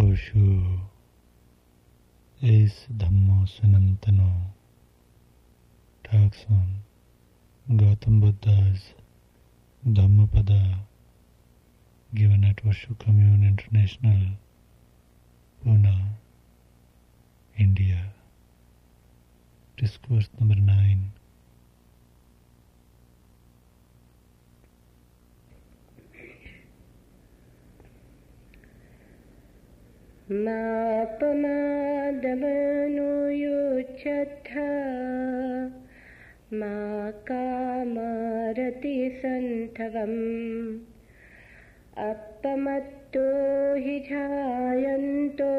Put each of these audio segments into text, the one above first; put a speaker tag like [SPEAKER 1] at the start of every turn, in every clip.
[SPEAKER 1] ओशो इस धम्मो सनंतनो ठाकसन। Gautam Buddha's. Dhammapada given at Osho commune international. Pune. India. Discourse number nine.
[SPEAKER 2] मापमादमनुयुच्छथा मा कामरतिसन्थवम् अपमत्तो हि जायन्तो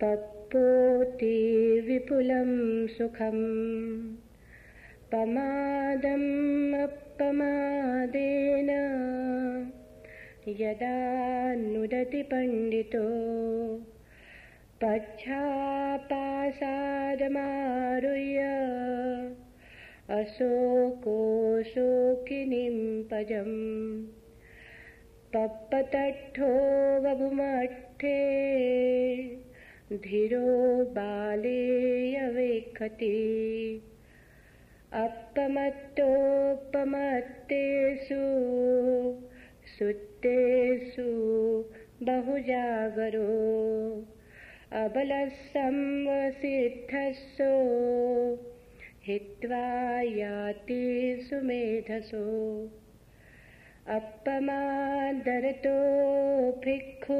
[SPEAKER 2] पप्पोति विपुलं सुखम्। पमादम् अपमादेन। यदा नुदति पण्डितो। पच्छापासादमारुह्य अशोको शोकिनीं पजम्। पप्पतट्ठो वभुमट्ठे धीरो बाले अवेक्षति अपमत्तोपमत्तेषु सुत्तेषु बहुजागरो। अबलसंवसिद्धसो हित्वा याति सुमेधसो। अपमादरतो भिक्खु।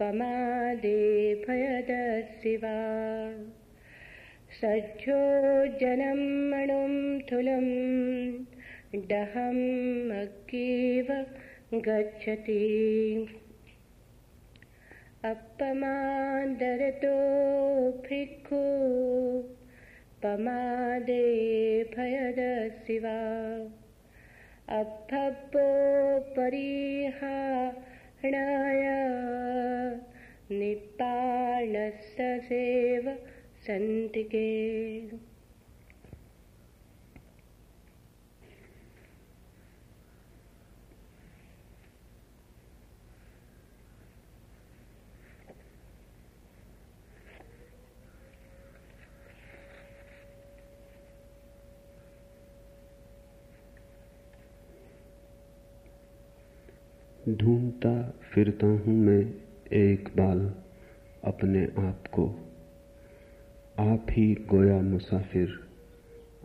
[SPEAKER 2] पमादे भयदशिवा सज्जो जनं मणुं थुलं डहम् अग्गीव गच्छति। अपमादरतो भिक्खु पमादे भयदशिवा अभ्भोपरिहाणाय निपाणस्य सेव सन्तिके
[SPEAKER 3] ढूंढता फिरता हूँ मैं एक बाल अपने आप को। आप ही गोया मुसाफिर,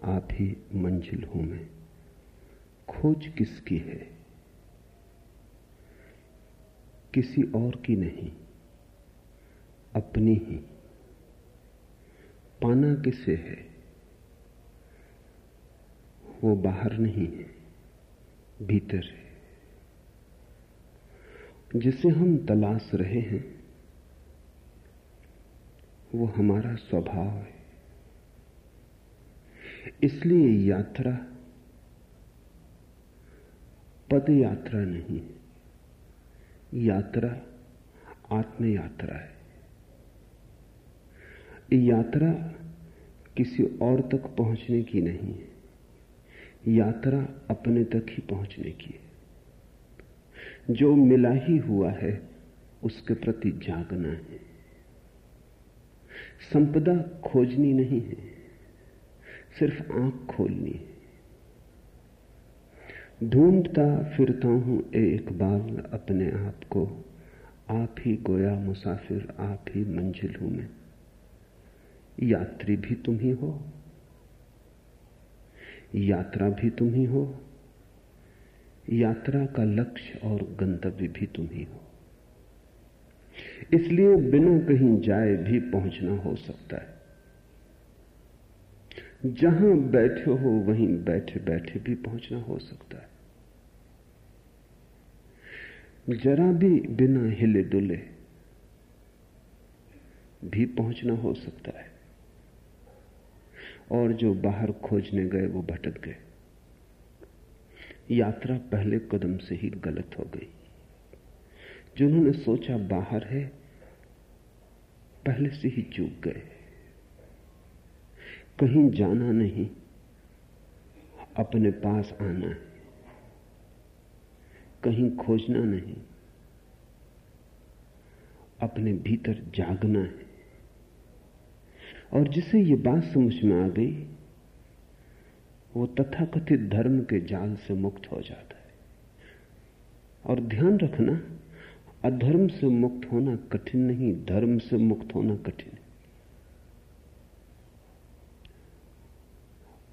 [SPEAKER 3] आप ही मंजिल हूँ मैं। खोज किसकी है? किसी और की नहीं, अपनी ही। पाना किसे है? वो बाहर नहीं है, भीतर है। जिसे हम तलाश रहे हैं, वो हमारा स्वभाव है। इसलिए यात्रा पद यात्रा नहीं यात्रा आत्म यात्रा है। यात्रा किसी और तक पहुँचने की नहीं है। यात्रा अपने तक ही पहुँचने की है। जो मिला ही हुआ है, उसके प्रति जागना है। संपदा खोजनी नहीं है, सिर्फ़ आँख खोलनी है। ढूंढता फिरता हूँ एक बाल अपने आप को, आप ही गोया मुसाफिर, आप ही मंजिल हूँ मैं। यात्री भी तुम ही हो, यात्रा भी तुम ही हो यात्रा का लक्ष्य और गंतव्य भी तुम ही हो। इसलिए बिना कहीं जाए भी पहुँचना हो सकता है। जहाँ बैठे हो, वहीं बैठे बैठे भी पहुँचना हो सकता है। जरा भी बिना हिले डुले भी पहुँचना हो सकता है। और जो बाहर खोजने गए, वो भटक गए। यात्रा पहले कदम से ही गलत हो गई। जिन्होंने सोचा बाहर है, पहले से ही चूक गए। कहीं जाना नहीं, अपने पास आना है। कहीं खोजना नहीं, अपने भीतर जागना है। और जिसे ये बात समझ में आ गई वो तथाकथित धर्म के जाल से मुक्त हो जाता है। और ध्यान रखना, अधर्म से मुक्त होना कठिन नहीं, धर्म से मुक्त होना कठिन है।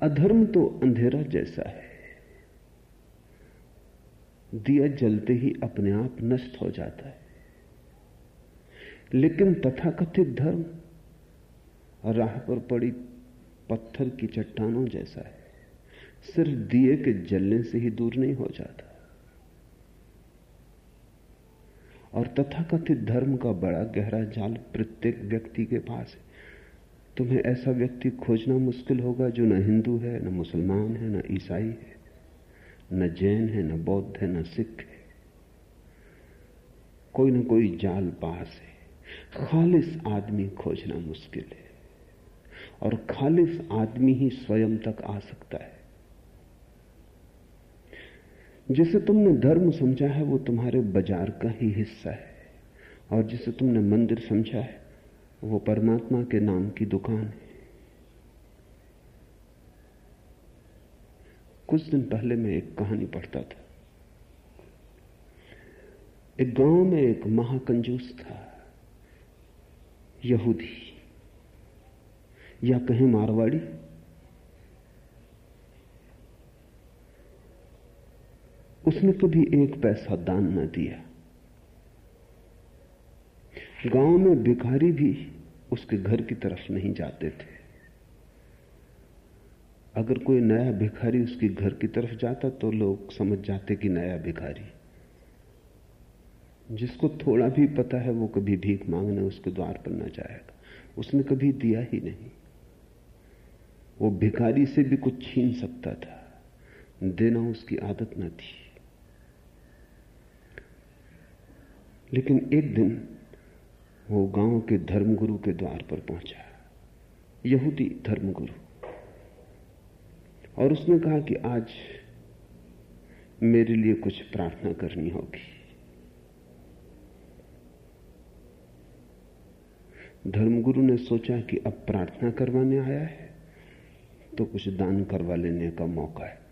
[SPEAKER 3] अधर्म तो अंधेरा जैसा है। दिया जलते ही अपने आप नष्ट हो जाता है। लेकिन तथाकथित धर्म, राह पर पड़ी पत्थर की चट्टानों जैसा है। सिर्फ़ दिए के जलने से ही दूर नहीं हो जाता। और तथाकथित धर्म का बड़ा गहरा जाल प्रत्येक व्यक्ति के पास है। तुम्हें ऐसा व्यक्ति खोजना मुश्किल होगा जो न हिंदू है, न मुसलमान है, न ईसाई है, न जैन है, न बौद्ध है, न सिख है। कोई ना कोई जाल पास है। खालिस आदमी खोजना मुश्किल है। और खालिस आदमी ही स्वयं तक आ सकता है। जिसे तुमने धर्म समझा है, वो तुम्हारे बाज़ार का ही हिस्सा है। और जिसे तुमने मंदिर समझा है, वो परमात्मा के नाम की दुकान है। कुछ दिन पहले मैं एक कहानी पढ़ता था। एक गाँव में एक महाकंजूस था, यहूदी। या कहें मारवाड़ी। उसने कभी एक पैसा दान न दिया। गाँव में भिखारी भी उसके घर की तरफ़ नहीं जाते थे। अगर कोई नया भिखारी उसके घर की तरफ़ जाता तो लोग समझ जाते कि नया भिखारी। जिसको थोड़ा भी पता है वो कभी भीख मांगने उसके द्वार पर न जाएगा। उसने कभी दिया ही नहीं। वो भिखारी से भी कुछ छीन सकता था। देना उसकी आदत न थी। लेकिन एक दिन वो गाँव के धर्मगुरु के द्वार पर पहुँचा। यहूदी धर्मगुरु। और उसने कहा कि आज मेरे लिए कुछ प्रार्थना करनी होगी। धर्मगुरु ने सोचा कि अब प्रार्थना करवाने आया है तो कुछ दान करवा लेने का मौका है।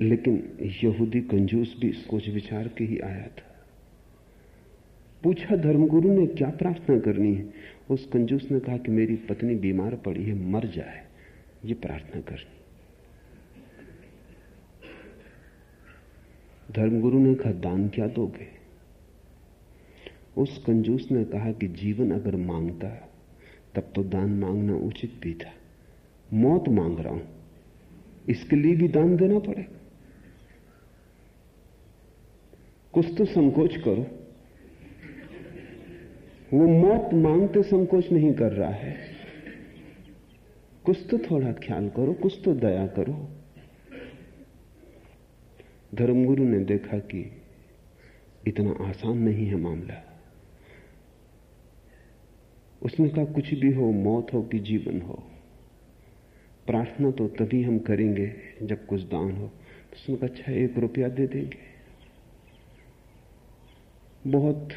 [SPEAKER 3] लेकिन यहूदी कंजूस भी सोच विचार के ही आया था। पूछा, धर्मगुरु ने क्या प्रार्थना करनी है? उस कंजूस ने कहा कि मेरी पत्नी बीमार पड़ी है, मर जाए। ये प्रार्थना करनी। धर्मगुरु ने कहा, दान क्या दोगे? उस कंजूस ने कहा कि जीवन अगर माँगता, तब तो दान मांगना उचित भी था। मौत मांग रहा हूँ। इसके लिए भी दान देना पड़ेगा। कुछ तो संकोच करो। वो मौत मांगते संकोच नहीं कर रहा है। कुछ तो थोड़ा ख्याल करो, कुछ तो दया करो। धर्मगुरु ने देखा कि इतना आसान नहीं है मामला। उसने कहा, कुछ भी हो, मौत हो कि जीवन हो। प्रार्थना तो तभी हम करेंगे जब कुछ दान हो। तो उसने कहा अच्छा एक रुपया दे देंगे। बहुत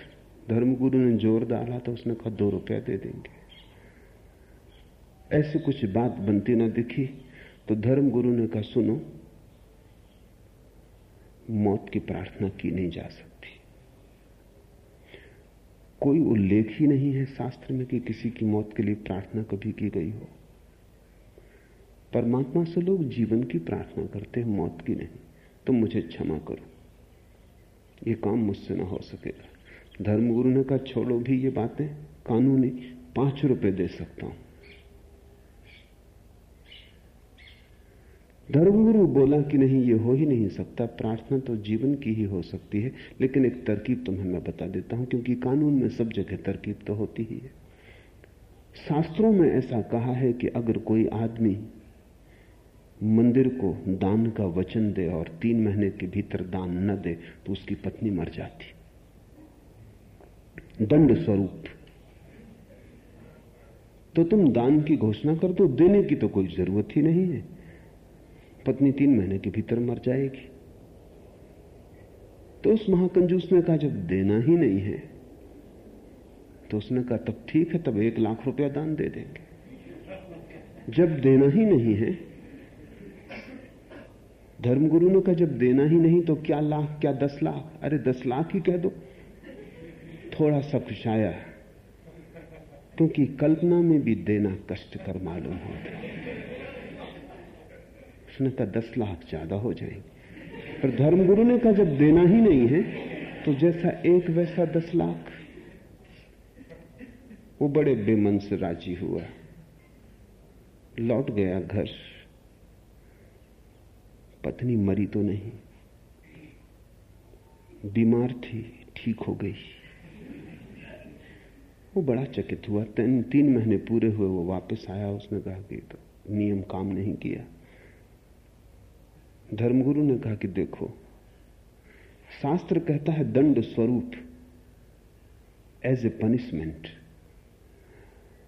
[SPEAKER 3] धर्मगुरु ने ज़ोर डाला तो उसने कहा, दो रुपया दे देंगे। ऐसी कुछ बात बनती ना दिखी तो धर्मगुरु ने कहा, सुनो, मौत की प्रार्थना की नहीं जा सकती। कोई उल्लेख ही नहीं है शास्त्र में कि किसी की मौत के लिए प्रार्थना कभी की गई हो। परमात्मा से लोग जीवन की प्रार्थना करते हैं, मौत की नहीं। तो मुझे क्षमा करो। ये काम मुझसे ना हो सकेगा धर्मगुरु ने कहा, छोड़ो भी ये बातें, कानूनी, पाँच रुपए दे सकता हूँ। धर्मगुरु बोला कि नहीं, ये हो ही नहीं सकता। प्रार्थना तो जीवन की ही हो सकती है, लेकिन एक तरकीब तुम्हें मैं बता देता हूँ, क्योंकि कानून में सब जगह तरकीब तो होती ही है। शास्त्रों में ऐसा कहा है कि अगर कोई आदमी मंदिर को दान का वचन दे और तीन महीने के भीतर दान न दे तो उसकी पत्नी मर जाती। दंड स्वरूप। तो तुम दान की घोषणा कर दो, देने की तो कोई ज़रूरत ही नहीं है। पत्नी तीन महीने के भीतर मर जाएगी। तो उस महाकंजूस ने कहा, जब देना ही नहीं है तो उसने कहा, तब ठीक है, तब एक लाख रुपया दान दे देंगे। जब देना ही नहीं है धर्मगुरु ने कहा जब देना ही नहीं तो क्या लाख, क्या दस लाख? अरे दस लाख ही कह दो। थोड़ा सा खुशाया क्योंकि कल्पना में भी देना कष्टकर मालूम होता उसने कहा, दस लाख ज़्यादा हो जाएँगे। पर धर्मगुरु ने कहा, जब देना ही नहीं है तो जैसा एक वैसा दस लाख। वो बड़े बेमन से राज़ी हुआ। लौट गया घर। पत्नी मरी तो नहीं। बीमार थी, ठीक हो गई। वो बड़ा चकित हुआ। तीन तीन महीने पूरे हुए वो वापस आया। उसने कहा कि तो नियम काम नहीं किया। धर्मगुरु ने कहा कि देखो, शास्त्र कहता है दंड स्वरूप एज ए पनिशमेंट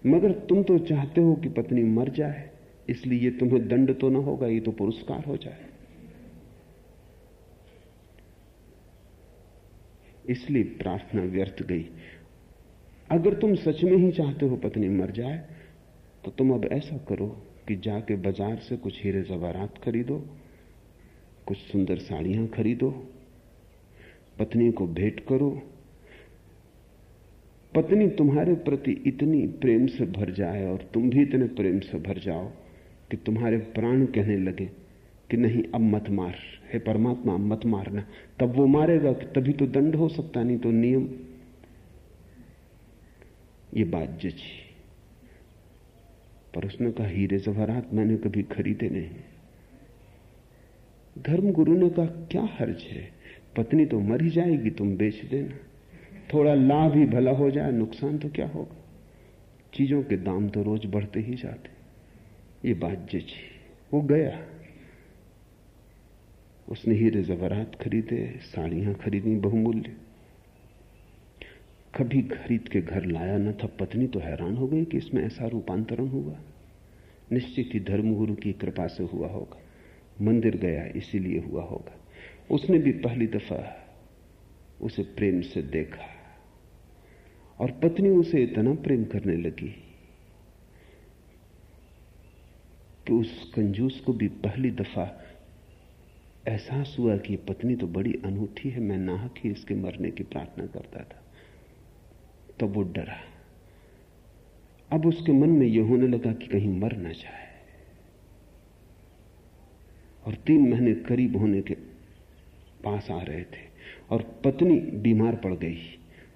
[SPEAKER 3] मगर तुम तो चाहते हो कि पत्नी मर जाए, इसलिए तुम्हें दंड तो ना होगा, ये तो पुरस्कार हो जाए। इसलिए प्रार्थना व्यर्थ गई। अगर तुम सच में ही चाहते हो पत्नी मर जाए तो तुम अब ऐसा करो कि जाके बाज़ार से कुछ हीरे जवारात खरीदो, कुछ सुंदर साड़ियाँ खरीदो, पत्नी को भेंट करो। पत्नी तुम्हारे प्रति इतनी प्रेम से भर जाए और तुम भी इतने प्रेम से भर जाओ कि तुम्हारे प्राण कहने लगे कि नहीं, अब मत मार। हे परमात्मा, मत मारना। तब वो मारेगा तभी तो दंड हो सकता, नहीं तो नियम। ये बात जची। पर उसने कहा, हीरे जवाहरात मैंने कभी खरीदे नहीं धर्म गुरु ने कहा, क्या हर्ज है? पत्नी तो मर ही जाएगी, तुम बेच देना। थोड़ा लाभ ही भला हो जाए, नुकसान तो क्या होगा? चीज़ों के दाम तो रोज बढ़ते ही जाते ये बात जची। वो गया। उसने हीरे जवरात खरीदे, साड़ियाँ खरीदी बहुमूल्य। कभी खरीद के घर लाया न था, पत्नी तो हैरान हो गई कि इसमें ऐसा रूपांतरण हुआ। निश्चित ही धर्मगुरु की कृपा से हुआ होगा, मंदिर गया इसीलिए हुआ होगा। उसने भी पहली दफ़ा उसे प्रेम से देखा और पत्नी उसे इतना प्रेम करने लगी कि उस कंजूस को भी पहली दफ़ा एहसास हुआ कि पत्नी तो बड़ी अनूठी है, मैं नाहक ही इसके मरने की प्रार्थना करता था। तो वो डरा। अब उसके मन में यह होने लगा कि कहीं मर ना जाए। और तीन महीने करीब होने के पास आ रहे थे और पत्नी बीमार पड़ गई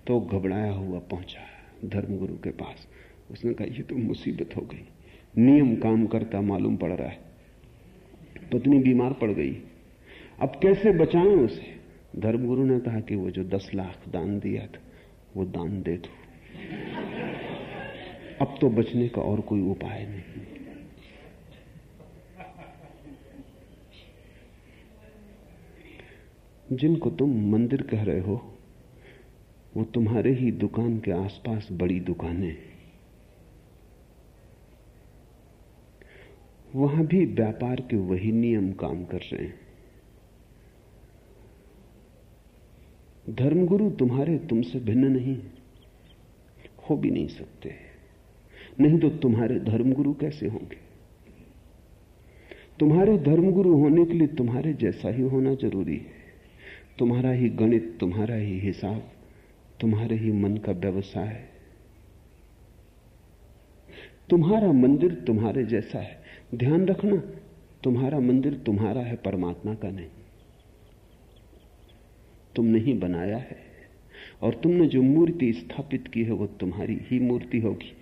[SPEAKER 3] तो घबराया हुआ पहुँचा धर्मगुरु के पास। उसने कहा यह तो मुसीबत हो गई। नियम काम करता मालूम पड़ रहा है। पत्नी बीमार पड़ गई। अब कैसे बचाएँ उसे? धर्मगुरु ने कहा कि वो जो दस लाख दान दिया था, वो दान दे दो। अब तो बचने का और कोई उपाय नहीं। जिनको तुम मंदिर कह रहे हो, वो तुम्हारे ही दुकान के आसपास बड़ी दुकानें वहाँ भी व्यापार के वही नियम काम कर रहे हैं। धर्मगुरु तुम्हारे तुमसे भिन्न नहीं हो। भी नहीं सकते। नहीं तो तुम्हारे धर्मगुरु कैसे होंगे? तुम्हारे धर्मगुरु होने के लिए तुम्हारे जैसा ही होना ज़रूरी है। तुम्हारा ही गणित, तुम्हारा ही हिसाब, तुम्हारे ही मन का व्यवसाय तुम्हारा मंदिर तुम्हारे जैसा है। ध्यान रखना, तुम्हारा मंदिर तुम्हारा है, परमात्मा का नहीं। तुमने ही बनाया है। और तुमने जो मूर्ति स्थापित की है, वो तुम्हारी ही मूर्ति होगी।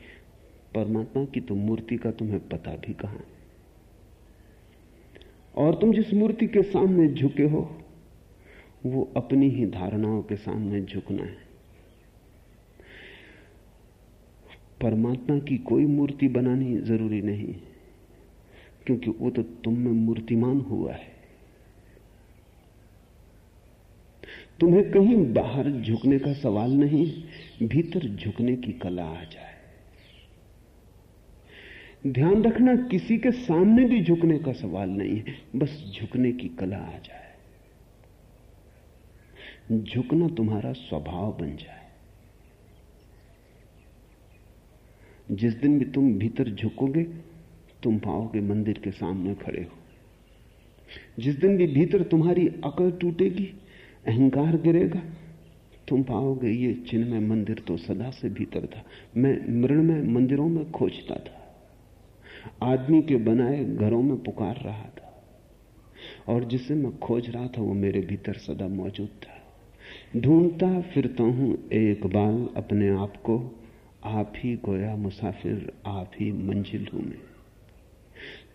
[SPEAKER 3] परमात्मा की तो मूर्ति का तुम्हें पता भी कहाँ है। और तुम जिस मूर्ति के सामने झुके हो, वो अपनी ही धारणाओं के सामने झुकना है। परमात्मा की कोई मूर्ति बनानी ज़रूरी नहीं, क्योंकि वो तो तुम में मूर्तिमान हुआ है। तुम्हें कहीं बाहर झुकने का सवाल नहीं, भीतर झुकने की कला आ जाए। ध्यान रखना, किसी के सामने भी झुकने का सवाल नहीं है, बस झुकने की कला आ जाए। झुकना तुम्हारा स्वभाव बन जाए। जिस दिन भी तुम भीतर झुकोगे, तुम पाओगे मंदिर के सामने खड़े हो। जिस दिन भी भीतर तुम्हारी अकल टूटेगी अहंकार गिरेगा। तुम पाओगे ये चिन्ह में मंदिर तो सदा से भीतर था। मैं मृण में मंदिरों में खोजता था। आदमी के बनाए घरों में पुकार रहा था। और जिसे मैं खोज रहा था, वो मेरे भीतर सदा मौजूद था। ढूंढता फिरता हूँ एक बाल अपने आप को, आप ही गोया मुसाफिर, आप ही मंजिल हूँ मैं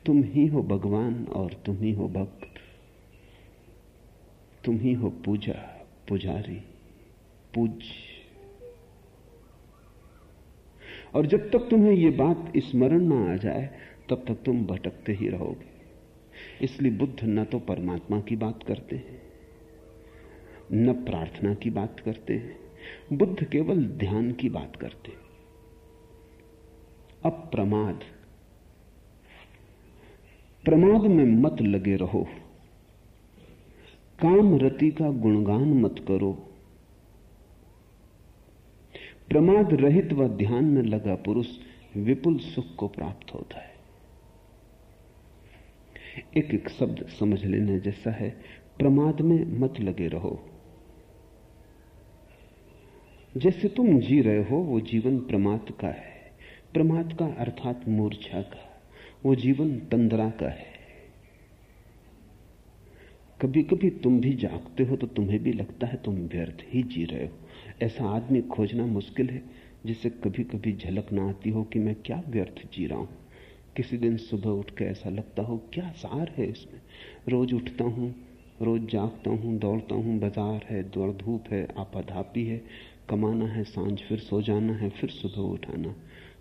[SPEAKER 3] तुम ही हो भगवान और तुम ही हो भक्त। तुम ही हो पूजा, पुजारी, पूज। और जब तक तुम्हें यह बात स्मरण ना आ जाए, तब तक तुम भटकते ही रहोगे। इसलिए बुद्ध न तो परमात्मा की बात करते हैं, न प्रार्थना की बात करते हैं, बुद्ध केवल ध्यान की बात करते हैं। अप्रमाद, प्रमाद में मत लगे रहो। काम रति का गुणगान मत करो। प्रमाद रहित व ध्यान में लगा पुरुष विपुल सुख को प्राप्त होता है। एक एक शब्द समझ लेने जैसा है, प्रमाद में मत लगे रहो। जैसे तुम जी रहे हो, वो जीवन प्रमाद का है। प्रमाद का अर्थात मूर्छा का, वो जीवन तंद्रा का है। कभी कभी तुम भी जागते हो तो तुम्हें भी लगता है तुम व्यर्थ ही जी रहे हो। ऐसा आदमी खोजना मुश्किल है जिसे कभी कभी झलक ना आती हो कि मैं क्या व्यर्थ जी रहा हूँ। किसी दिन सुबह उठ के ऐसा लगता हो, क्या सार है इसमें? रोज उठता हूँ, रोज जागता हूँ, दौड़ता हूँ, बाज़ार है, दौड़ धूप है, आपाधापी है, कमाना है, साँझ फिर सो जाना है, फिर सुबह उठाना।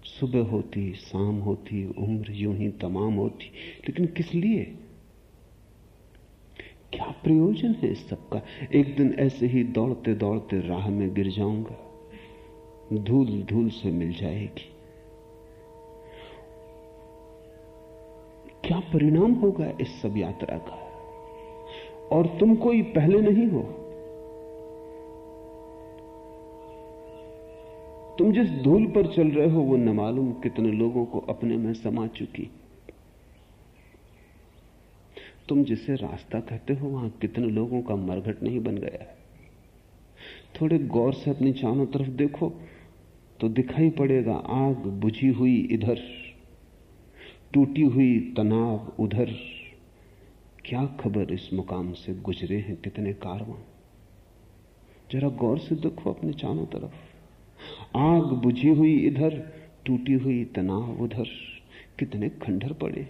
[SPEAKER 3] सुबह होती, शाम होती, उम्र यूँ ही तमाम होती, लेकिन किस लिए? क्या प्रयोजन है इस सबका एक दिन ऐसे ही दौड़ते दौड़ते राह में गिर जाऊँगा। धूल धूल से मिल जाएगी। क्या परिणाम होगा इस सब यात्रा का? और तुम कोई पहले नहीं हो। तुम जिस धूल पर चल रहे हो, वो न मालूम कितने लोगों को अपने में समा चुकी। तुम जिसे रास्ता कहते हो, वहाँ कितने लोगों का मरघट नहीं बन गया है। थोड़े गौर से अपनी चारों तरफ़ देखो तो दिखाई पड़ेगा आग बुझी हुई इधर, टूटी हुई तनाव उधर। क्या खबर इस मुकाम से गुजरे हैं कितने कारवां? जरा गौर से देखो अपने चारों तरफ़। आग बुझी हुई इधर, टूटी हुई तनाव उधर, कितने खंडर पड़े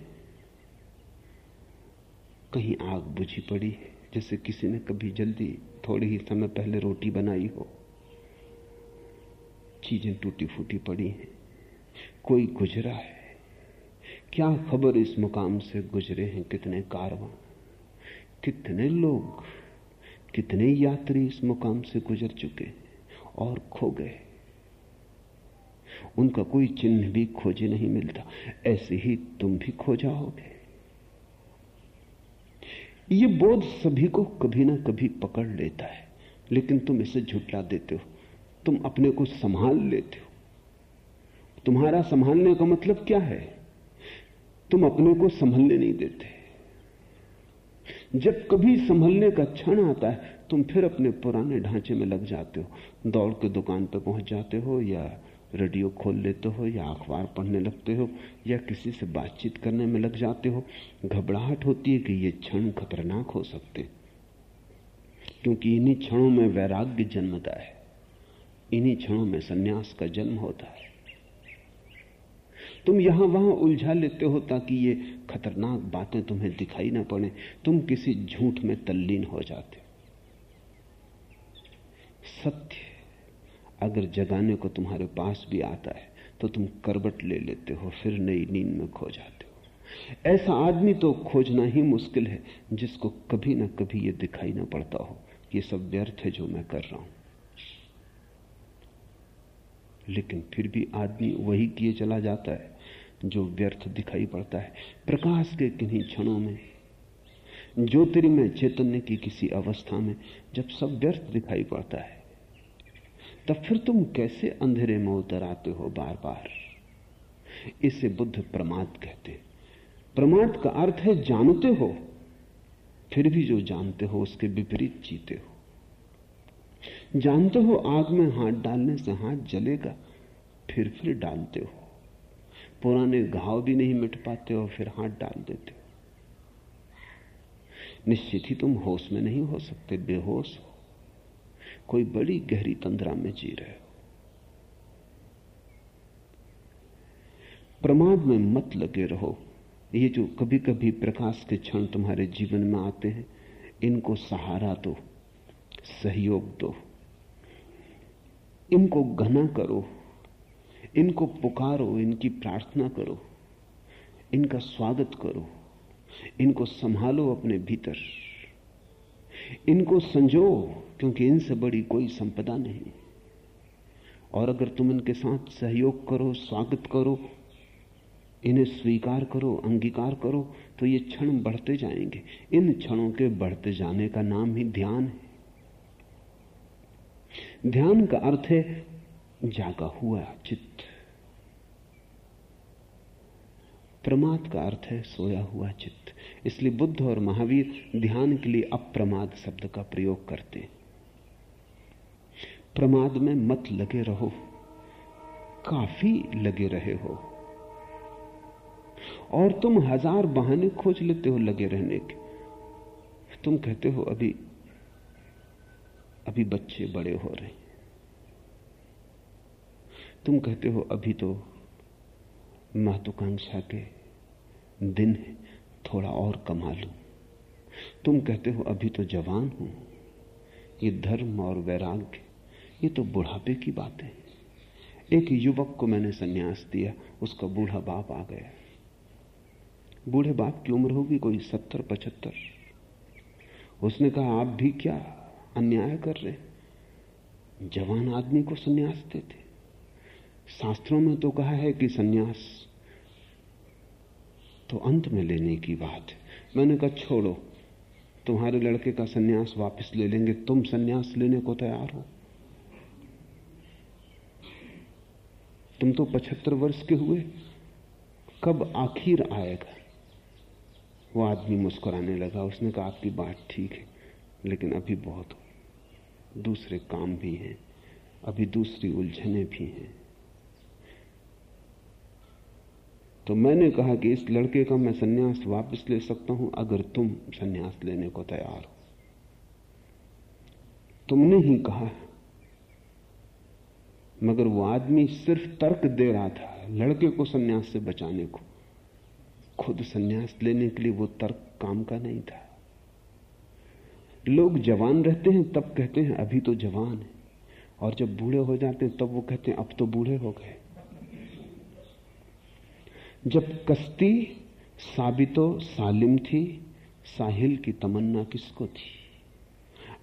[SPEAKER 3] कहीं आग बुझी पड़ी है, जैसे किसी ने कभी जल्दी थोड़े ही समय पहले रोटी बनाई हो। चीज़ें टूटी फूटी पड़ी हैं। कोई गुजरा है? क्या खबर इस मुकाम से गुजरे हैं कितने कारवां? कितने लोग, कितने यात्री इस मुकाम से गुजर चुके और खो गए उनका कोई चिन्ह भी खोजे नहीं मिलता। ऐसे ही तुम भी खो जाओगे। ये बोध सभी को कभी ना कभी पकड़ लेता है। लेकिन तुम इसे झुटला देते हो। तुम अपने को संभाल लेते हो। तुम्हारा संभालने का मतलब क्या है? तुम अपने को संभलने नहीं देते। जब कभी संभलने का क्षण आता है, तुम फिर अपने पुराने ढांचे में लग जाते हो। दौड़ के दुकान पर पहुँच जाते हो या रेडियो खोल लेते हो या अखबार पढ़ने लगते हो या किसी से बातचीत करने में लग जाते हो, घबराहट होती है कि ये क्षण खतरनाक हो सकते क्योंकि इन्हीं क्षणों में वैराग्य जन्मता है। इन्हीं क्षणों में सन्यास का जन्म होता है। तुम यहाँ वहाँ उलझा लेते हो ताकि ये खतरनाक बातें तुम्हें दिखाई ना पड़े। तुम किसी झूठ में तल्लीन हो जाते सत्य अगर जगाने को तुम्हारे पास भी आता है तो तुम करबट ले लेते हो, फिर नई नींद में खो जाते हो। ऐसा आदमी तो खोजना ही मुश्किल है, जिसको कभी ना कभी ये दिखाई ना पड़ता हो ये सब व्यर्थ है जो मैं कर रहा हूँ। लेकिन फिर भी आदमी वही किए चला जाता है, जो व्यर्थ दिखाई पड़ता है। प्रकाश के किन्हीं क्षणों में, ज्योतिर्मय चैतन्य की किसी अवस्था में, जब सब व्यर्थ दिखाई पड़ता है तब फिर तुम कैसे अंधेरे में उतर आते हो बार बार इसे बुद्ध प्रमाद कहते प्रमाद का अर्थ है जानते हो, फिर भी जो जानते हो उसके विपरीत जीते हो। जानते हो आग में हाथ डालने से हाथ जलेगा, फिर फिर डालते हो। पुराने घाव भी नहीं मिट पाते हो, फिर हाथ डाल देते हो। निश्चित ही तुम होश में नहीं हो सकते, बेहोश हो। कोई बड़ी गहरी तंद्रा में जी रहे हो। प्रमाद में मत लगे रहो। ये जो कभी कभी प्रकाश के क्षण तुम्हारे जीवन में आते हैं, इनको सहारा दो, सहयोग दो। इनको घना करो, इनको पुकारो, इनकी प्रार्थना करो, इनका स्वागत करो, इनको संभालो अपने भीतर, इनको संजो। क्योंकि इनसे बड़ी कोई संपदा नहीं। और अगर तुम इनके साथ सहयोग करो, स्वागत करो, इन्हें स्वीकार करो, अंगीकार करो तो ये क्षण बढ़ते जाएँगे। इन क्षणों के बढ़ते जाने का नाम ही ध्यान है। ध्यान का अर्थ है, जागा हुआ चित्त। प्रमाद का अर्थ है, सोया हुआ चित्त। इसलिए बुद्ध और महावीर ध्यान के लिए अप्रमाद शब्द का प्रयोग करते हैं। प्रमाद में मत लगे रहो। काफ़ी लगे रहे हो। और तुम हज़ार बहाने खोज लेते हो लगे रहने के। तुम कहते हो, अभी अभी बच्चे बड़े हो रहे हैं। तुम कहते हो, अभी तो महत्वाकांक्षा के दिन है, थोड़ा और कमा लू। तुम कहते हो, अभी तो जवान हूँ। ये धर्म और वैराग्य ये तो बुढ़ापे की बात है। एक युवक को मैंने सन्यास दिया, उसका बूढ़ा बाप आ गया। बूढ़े बाप की उम्र होगी कोई सत्तर, पचहत्तर। उसने कहा, आप भी क्या अन्याय कर रहे जवान आदमी को सन्यास देते। शास्त्रों में तो कहा है कि सन्यास तो अंत में लेने की बात मैंने कहा, छोड़ो, तुम्हारे लड़के का सन्यास वापस ले लेंगे, तुम सन्यास लेने को तैयार हो। तुम तो पचहत्तर वर्ष के हुए। कब आखिर आएगा? वो आदमी मुस्कुराने लगा। उसने कहा, आपकी बात ठीक है, लेकिन अभी बहुत दूसरे काम भी हैं। अभी दूसरी उलझने भी हैं। तो मैंने कहा कि इस लड़के का मैं सन्यास वापस ले सकता हूँ, अगर तुम सन्यास लेने को तैयार हो। तुमने ही कहा मगर वो आदमी सिर्फ़ तर्क दे रहा था लड़के को सन्यास से बचाने को। खुद सन्यास लेने के लिए वो तर्क काम का नहीं था। लोग जवान रहते हैं, तब कहते हैं, अभी तो जवान है। और जब बूढ़े हो जाते हैं, तब वो कहते हैं, अब तो बूढ़े हो गए। जब कश्ती साबितो सालिम थी, साहिल की तमन्ना किसको थी?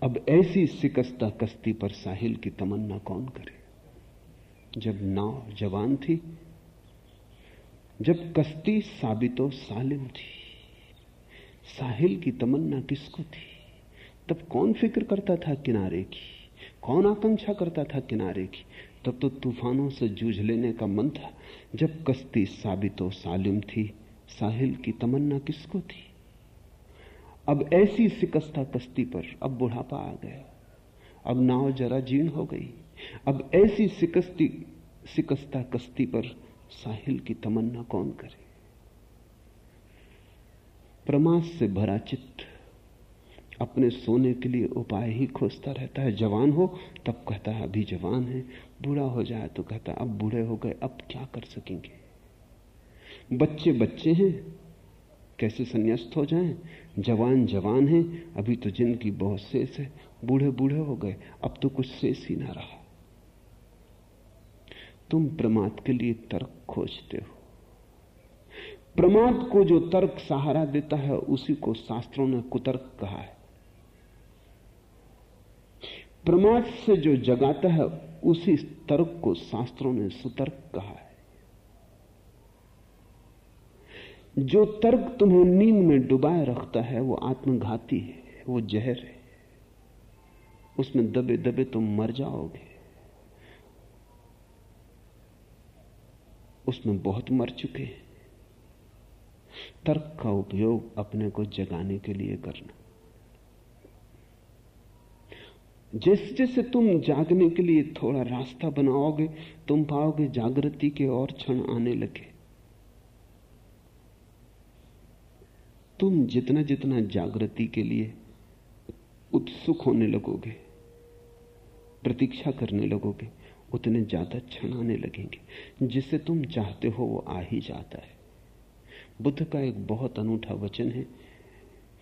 [SPEAKER 3] अब ऐसी सिकस्ता कश्ती पर साहिल की तमन्ना कौन करे? जब नाव जवान थी, जब कश्ती साबितो सालिम थी, साहिल की तमन्ना किसको थी? तब कौन फ़िक्र करता था किनारे की? कौन आकांक्षा करता था किनारे की? तब तो तूफानों से जूझ लेने का मन था। जब कश्ती साबितो सालिम थी, साहिल की तमन्ना किसको थी? अब ऐसी सिकस्ता कश्ती पर अब बुढ़ापा आ गया। अब नाव जरा जीर्ण हो गई। अब ऐसी सिकस्ती सिकस्ता कश्ती पर साहिल की तमन्ना कौन करे? प्रमाद से भरा चित्त अपने सोने के लिए उपाय ही खोजता रहता है। जवान हो, तब कहता है, अभी जवान है, बूढ़ा हो जाए तो कहता है, अब बूढ़े हो गए, अब क्या कर सकेंगे? बच्चे बच्चे हैं, कैसे संन्यास्त हो जाएँ? जवान जवान हैं, अभी तो जिनकी बहुत शेष है, बूढ़े बूढ़े हो गए, अब तो कुछ शेष ही ना रहा। तुम प्रमाद के लिए तर्क खोजते हो। प्रमाद को जो तर्क सहारा देता है, उसी को शास्त्रों ने कुतर्क कहा है। प्रमाद से जो जगाता है, उसी तर्क को शास्त्रों ने सुतर्क कहा है। जो तर्क तुम्हें नींद में डुबाए रखता है, वो आत्मघाती है, वो जहर है। उसमें दबे दबे तुम मर जाओगे। उसमें बहुत मर चुके हैं। तर्क का उपयोग अपने को जगाने के लिए करना। जैसे जैसे तुम जागने के लिए थोड़ा रास्ता बनाओगे, तुम पाओगे जागृति के और क्षण आने लगे। तुम जितना जितना जागृति के लिए उत्सुक होने लगोगे, प्रतीक्षा करने लगोगे उतने ज़्यादा क्षण आने लगेंगे। जिसे तुम चाहते हो, वो आ ही जाता है। बुद्ध का एक बहुत अनूठा वचन है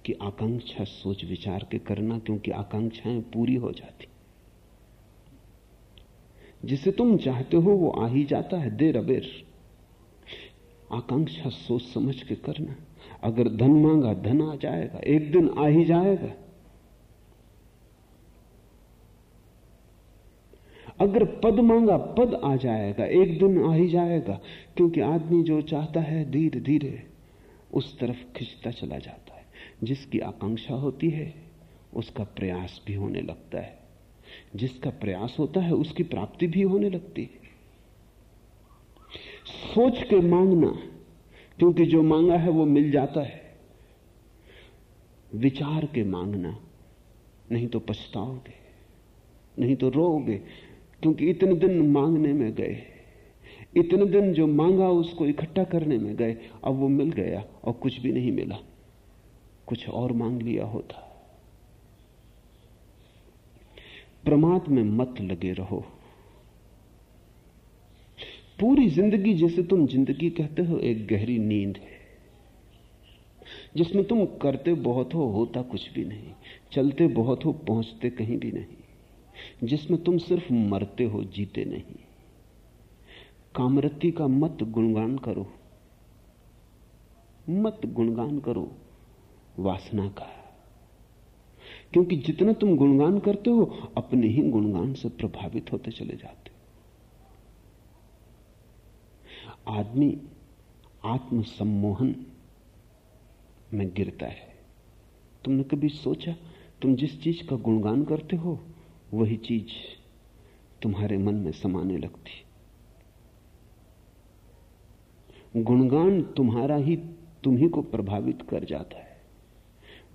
[SPEAKER 3] कि आकांक्षा सोच विचार के करना, क्योंकि आकांक्षाएँ पूरी हो जाती। जिसे तुम चाहते हो, वो आ ही जाता है, देर अबेर। आकांक्षा सोच समझ के करना। अगर धन मांगा, धन आ जाएगा, एक दिन आ ही जाएगा। अगर पद मांगा, पद आ जाएगा, एक दिन आ ही जाएगा, क्योंकि आदमी जो चाहता है धीरे धीरे उस तरफ़ खिंचता चला जाता है। जिसकी आकांक्षा होती है, उसका प्रयास भी होने लगता है। जिसका प्रयास होता है, उसकी प्राप्ति भी होने लगती है। सोच के मांगना, क्योंकि जो मांगा है, वो मिल जाता है। विचार के मांगना, नहीं तो पछताओगे, नहीं तो रोओगे क्योंकि इतने दिन मांगने में गए, इतने दिन जो मांगा उसको इकट्ठा करने में गए, अब वो मिल गया और कुछ भी नहीं मिला। कुछ और मांग लिया होता। प्रमाद में मत लगे रहो। पूरी ज़िंदगी जैसे तुम ज़िंदगी कहते हो, एक गहरी नींद है। जिसमें तुम करते बहुत हो, होता कुछ भी नहीं। चलते बहुत हो, पहुँचते कहीं भी नहीं। जिसमें तुम सिर्फ़ मरते हो, जीते नहीं। कामरती का मत गुणगान करो। मत गुणगान करो, वासना का। क्योंकि जितना तुम गुणगान करते हो, अपने ही गुणगान से प्रभावित होते चले जाते हो। आदमी आत्म सम्मोहन में गिरता है। तुमने कभी सोचा, तुम जिस चीज़ का गुणगान करते हो वही चीज़ तुम्हारे मन में समाने लगती। गुणगान तुम्हारा ही तुम ही को प्रभावित कर जाता है।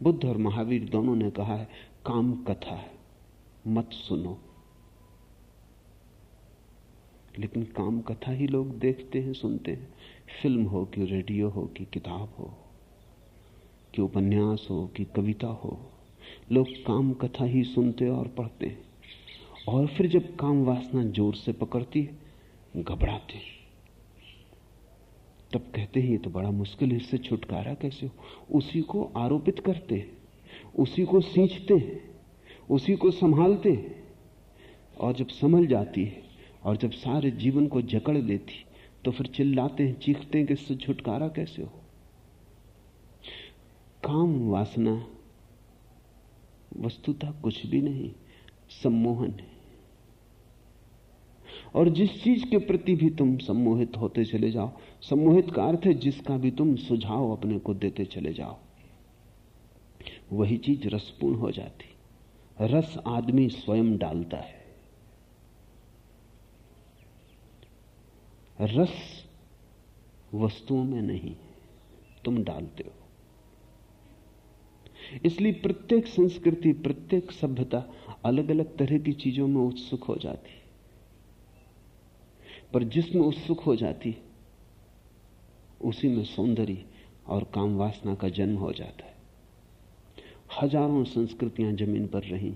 [SPEAKER 3] बुद्ध और महावीर दोनों ने कहा है, काम कथा है, मत सुनो। लेकिन काम कथा ही लोग देखते हैं, सुनते हैं। फ़िल्म हो कि रेडियो हो कि किताब हो, कि उपन्यास हो कि कविता हो, लोग काम कथा ही सुनते और पढ़ते हैं। और फिर जब काम वासना ज़ोर से पकड़ती है, घबराते तब कहते हैं, ये तो बड़ा मुश्किल है, इससे छुटकारा कैसे हो? उसी को आरोपित करते हैं, उसी को सींचते हैं, उसी को संभालते हैं। और जब संभल जाती है, और जब सारे जीवन को जकड़ लेती तो फिर चिल्लाते हैं, चीखते हैं कि इससे छुटकारा कैसे हो? काम वासना, वस्तुतः कुछ भी नहीं, सम्मोहन है। और जिस चीज़ के प्रति भी तुम सम्मोहित होते चले जाओ, सम्मोहित का अर्थ है जिसका भी तुम सुझाव अपने को देते चले जाओ, वही चीज़ रसपूर्ण हो जाती। रस आदमी स्वयं डालता है। रस वस्तुओं में नहीं, तुम डालते हो। इसलिए प्रत्येक संस्कृति, प्रत्येक सभ्यता अलग अलग तरह की चीज़ों में उत्सुक हो जाती। पर जिसमें उत्सुक हो जाती, उसी में सौंदर्य और काम वासना का जन्म हो जाता है। हज़ारों संस्कृतियाँ ज़मीन पर रही,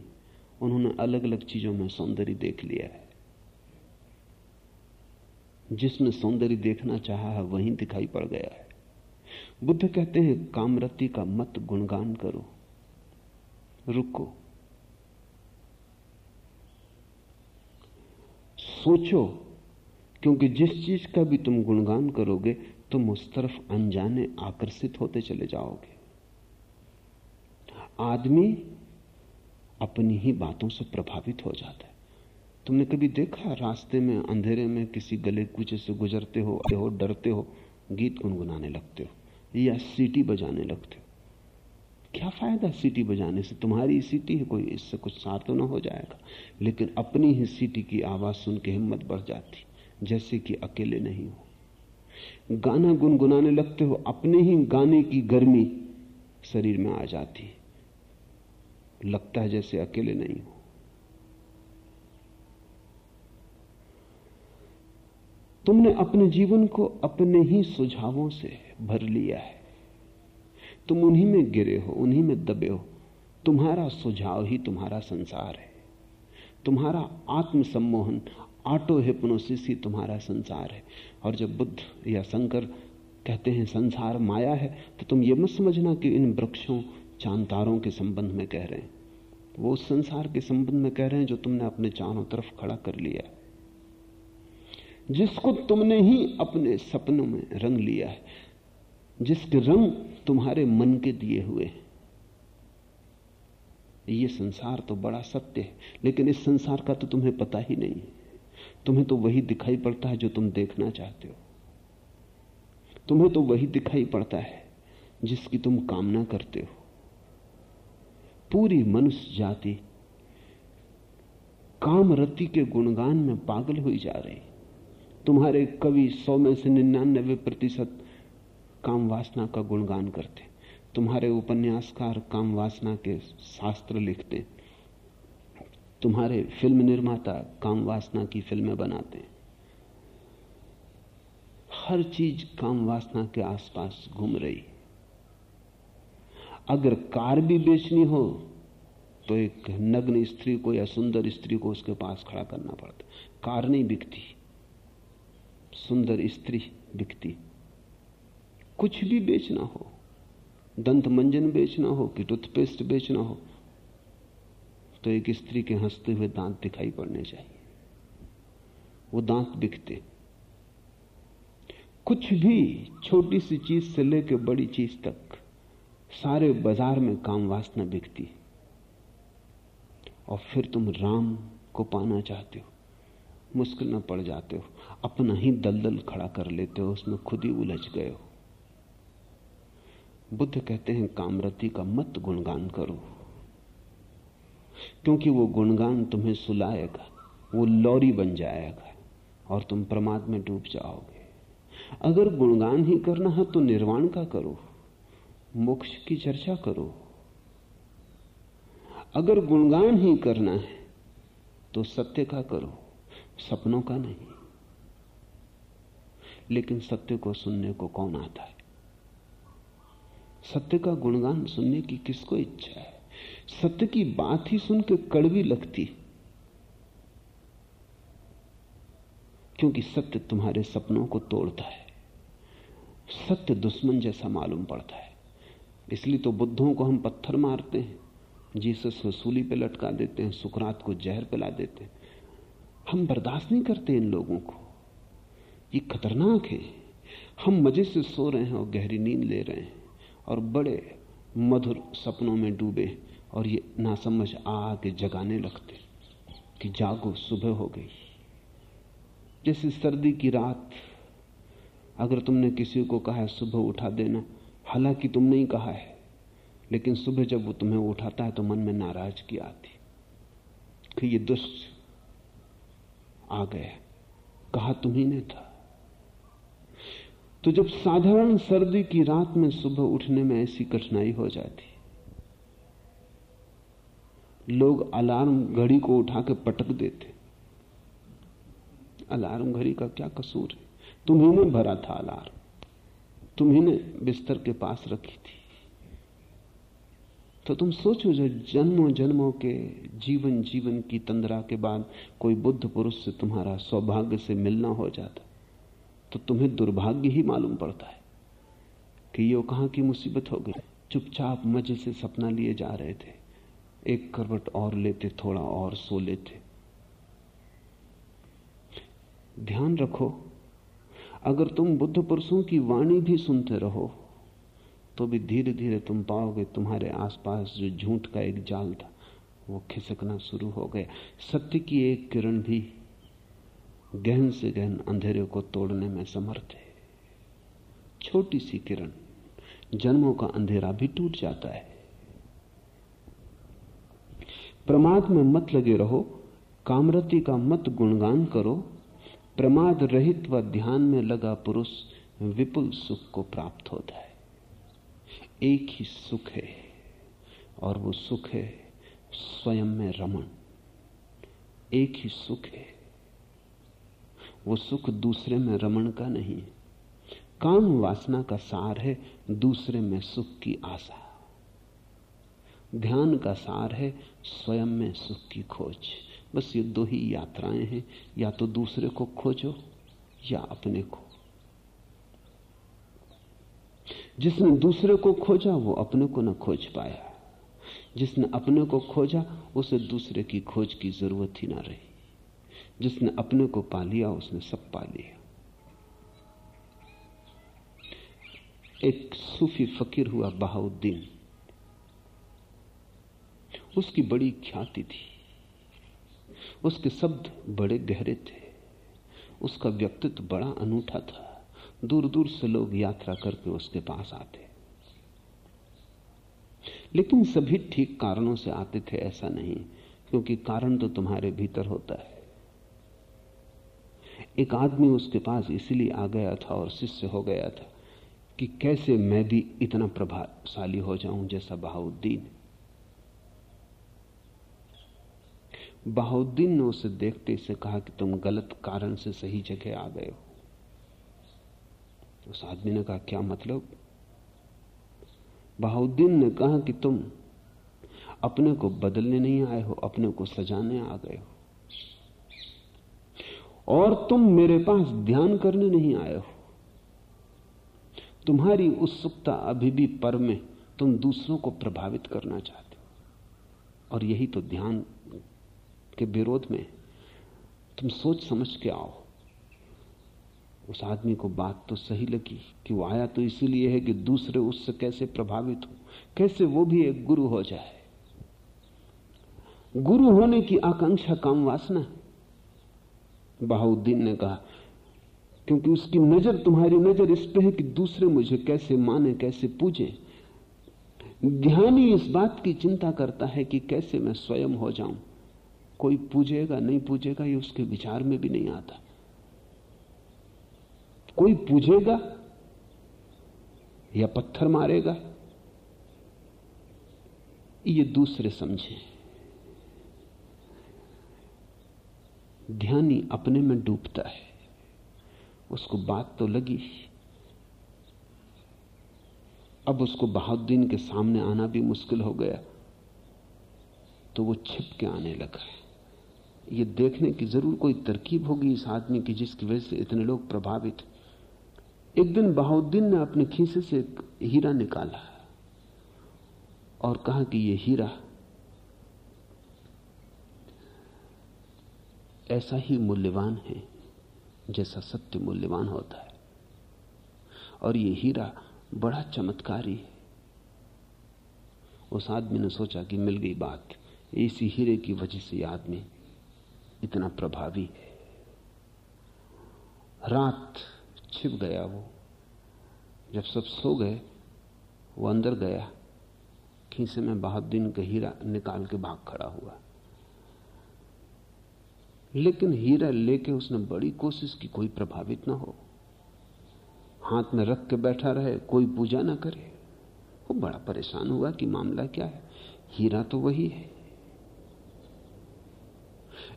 [SPEAKER 3] उन्होंने अलग अलग चीज़ों में सौंदर्य देख लिया है। जिसमें सौंदर्य देखना चाहा है, वहीं दिखाई पड़ गया है। बुद्ध कहते हैं, कामरति का मत गुणगान करो। रुको। सोचो क्योंकि जिस चीज़ का भी तुम गुणगान करोगे, तुम उस तरफ़ अनजाने आकर्षित होते चले जाओगे। आदमी अपनी ही बातों से प्रभावित हो जाता है। तुमने कभी देखा रास्ते में, अंधेरे में किसी गले कूचे से गुजरते हो हो, डरते हो, गीत गुनगुनाने लगते हो, या सीटी बजाने लगते हो? क्या फ़ायदा सीटी बजाने से? तुम्हारी सीटी है, कोई इससे कुछ सार तो ना हो जाएगा। लेकिन अपनी ही सीटी की आवाज़ सुन के हिम्मत बढ़ जाती। जैसे कि अकेले नहीं हो। गाना गुनगुनाने लगते हो, अपने ही गाने की गर्मी शरीर में आ जाती है। लगता है जैसे अकेले नहीं हो। तुमने अपने जीवन को अपने ही सुझावों से भर लिया है। तुम उन्हीं में गिरे हो, उन्हीं में दबे हो। तुम्हारा सुझाव ही तुम्हारा संसार है। तुम्हारा आत्म सम्मोहन ऑटो हिप्नोसिस ही तुम्हारा संसार है। और जब बुद्ध या शंकर कहते हैं, संसार माया है तो तुम ये मत समझना कि इन वृक्षों, चांतारों के संबंध में कह रहे हैं। वो उस संसार के संबंध में कह रहे हैं जो तुमने अपने चारों तरफ़ खड़ा कर लिया है। जिसको तुमने ही अपने सपनों में रंग लिया है। जिसके रंग तुम्हारे मन के दिए हुए हैं। ये संसार तो बड़ा सत्य है, लेकिन इस संसार का तो तुम्हें पता ही नहीं तुम्हें तो वही दिखाई पड़ता है जो तुम देखना चाहते हो। तुम्हें तो वही दिखाई पड़ता है जिसकी तुम कामना करते हो। पूरी मनुष्य जाति कामरति के गुणगान में पागल हुई जा रही तुम्हारे कवि सौ में से निन्यानबे प्रतिशत काम वासना का गुणगान करते तुम्हारे उपन्यासकार काम वासना के शास्त्र लिखते तुम्हारे फ़िल्म निर्माता काम वासना की फ़िल्में बनाते हैं। हर चीज़ काम वासना के आसपास घूम रही। अगर कार भी बेचनी हो तो एक नग्न स्त्री को या सुंदर स्त्री को उसके पास खड़ा करना पड़ता। कार नहीं बिकती, सुंदर स्त्री बिकती। कुछ भी बेचना हो, दंत मंजन बेचना हो, कि टूथपेस्ट बेचना हो तो एक स्त्री के हँसते हुए दांत दिखाई पड़ने चाहिए। वो दांत बिकते कुछ भी छोटी सी चीज़ से लेकर बड़ी चीज़ तक सारे बाज़ार में काम वासना बिकती और फिर तुम राम को पाना चाहते हो मुश्किल में पड़ जाते हो, अपना ही दलदल खड़ा कर लेते हो, उसमें खुद ही उलझ गए हो। बुद्ध कहते हैं, कामरति का मत गुणगान करो। क्योंकि वो गुणगान तुम्हें सुलाएगा, वो लौरी बन जाएगा और तुम प्रमाद में डूब जाओगे। अगर गुणगान ही करना है तो निर्वाण का करो, मोक्ष की चर्चा करो। अगर गुणगान ही करना है तो सत्य का करो, सपनों का नहीं। लेकिन सत्य को सुनने को कौन आता है? सत्य का गुणगान सुनने की किसको इच्छा है? सत्य की बात ही सुन के कड़वी लगती क्योंकि सत्य तुम्हारे सपनों को तोड़ता है। सत्य दुश्मन जैसा मालूम पड़ता है। इसलिए तो बुद्धों को हम पत्थर मारते हैं। जीसस को सूली पे लटका देते हैं, सुकरात को जहर पिला देते हैं। हम बर्दाश्त नहीं करते इन लोगों को। ये खतरनाक है। हम मज़े से सो रहे हैं और गहरी नींद ले रहे हैं और बड़े मधुर सपनों में डूबे और ये नासमझ आ के जगाने लगते कि जागो, सुबह हो गई। जैसे सर्दी की रात, अगर तुमने किसी को कहा है, सुबह उठा देना, हालाँकि तुमने ही कहा है, लेकिन सुबह जब वो तुम्हें उठाता है तो मन में नाराज़गी आती कि ये दुष्ट आ गया। कहा तुम्ही ने था। तो जब साधारण सर्दी की रात में सुबह उठने में ऐसी कठिनाई हो जाती लोग अलार्म घड़ी को उठा के पटक देते। अलार्म घड़ी का क्या कसूर है? तुम्ही ने भरा था अलार्म। तुम्ही ने बिस्तर के पास रखी थी। तो तुम सोचो जो जन्मों जन्मों के जीवन जीवन की तंद्रा के बाद कोई बुद्ध पुरुष से तुम्हारा सौभाग्य से मिलना हो जाता तो तुम्हें दुर्भाग्य ही मालूम पड़ता है कि ये कहाँ की मुसीबत हो गई। चुपचाप मज़े से सपना लिए जा रहे थे। एक करवट और लेते, थोड़ा और सो लेते। ध्यान रखो, अगर तुम बुद्ध पुरुषों की वाणी भी सुनते रहो तो भी धीरे धीरे तुम पाओगे तुम्हारे आसपास जो झूठ का एक जाल था, वो खिसकना शुरू हो गया। सत्य की एक किरण भी गहन से गहन अंधेरे को तोड़ने में समर्थ है। छोटी सी किरण जन्मों का अंधेरा भी टूट जाता है। प्रमाद में मत लगे रहो, कामरति का मत गुणगान करो, प्रमाद रहित व ध्यान में लगा पुरुष विपुल सुख को प्राप्त होता है। एक ही सुख है, और वो सुख है स्वयं में रमण। एक ही सुख है, वो सुख दूसरे में रमण का नहीं है। काम वासना का सार है दूसरे में सुख की आशा। ध्यान का सार है स्वयं में सुख की खोज। बस ये दो ही यात्राएँ हैं। या तो दूसरे को खोजो, या अपने को। जिसने दूसरे को खोजा, वो अपने को न खोज पाया। जिसने अपने को खोजा, उसे दूसरे की खोज की ज़रूरत ही ना रही। जिसने अपने को पा लिया, उसने सब पा लिया। एक सूफी फकीर हुआ बहाउद्दीन। उसकी बड़ी ख्याति थी। उसके शब्द बड़े गहरे थे। उसका व्यक्तित्व बड़ा अनूठा था। दूर दूर से लोग यात्रा करके उसके पास आते। लेकिन सभी ठीक कारणों से आते थे, ऐसा नहीं, क्योंकि कारण तो तुम्हारे भीतर होता है। एक आदमी उसके पास इसलिए आ गया था और शिष्य हो गया था कि कैसे मैं भी इतना प्रभावशाली हो जाऊँ जैसा बहाउद्दीन बहाउद्दीन ने उसे देखते से कहा कि तुम गलत कारण से सही जगह आ गए हो। उस आदमी ने कहा, क्या मतलब? बहाउद्दीन ने कहा कि तुम अपने को बदलने नहीं आए हो, अपने को सजाने आ गए हो। और तुम मेरे पास ध्यान करने नहीं आए हो। तुम्हारी उत्सुकता अभी भी पर में तुम दूसरों को प्रभावित करना चाहते हो। और यही तो ध्यान के विरोध में तुम सोच समझ के आओ। उस आदमी को बात तो सही लगी कि वो आया तो इसीलिए है कि दूसरे उससे कैसे प्रभावित हो, कैसे वो भी एक गुरु हो जाए। गुरु होने की आकांक्षा काम वासना बहाउद्दीन ने कहा, क्योंकि उसकी नज़र, तुम्हारी नज़र इस पे है कि दूसरे मुझे कैसे माने, कैसे पूजे। ध्यानी इस बात की चिंता करता है कि कैसे मैं स्वयं हो जाऊँ। कोई पूजेगा, नहीं पूजेगा, ये उसके विचार में भी नहीं आता। कोई पूजेगा या पत्थर मारेगा, ये दूसरे समझे। ध्यानी अपने में डूबता है। उसको बात तो लगी। अब उसको बहाउद्दीन के सामने आना भी मुश्किल हो गया तो वो छिप के आने लगा ये देखने की ज़रूर कोई तरकीब होगी इस आदमी की जिसकी वजह से इतने लोग प्रभावित एक दिन बहाउद्दीन ने अपने खीसे से एक हीरा निकाला और कहा कि ये हीरा ऐसा ही मूल्यवान है जैसा सत्य मूल्यवान होता है। और ये हीरा बड़ा चमत्कारी है। उस आदमी ने सोचा कि मिल गई बात। इसी हीरे की वजह से आदमी इतना प्रभावी है। रात छिप गया वो। जब सब सो गए, वो अंदर गया। खीसे में बहादुद्दीन का हीरा निकाल के भाग खड़ा हुआ। लेकिन हीरा लेके उसने बड़ी कोशिश की, कोई प्रभावित ना हो। हाथ में रख के बैठा रहे, कोई पूजा ना करे। वो बड़ा परेशान हुआ कि मामला क्या है। हीरा तो वही है।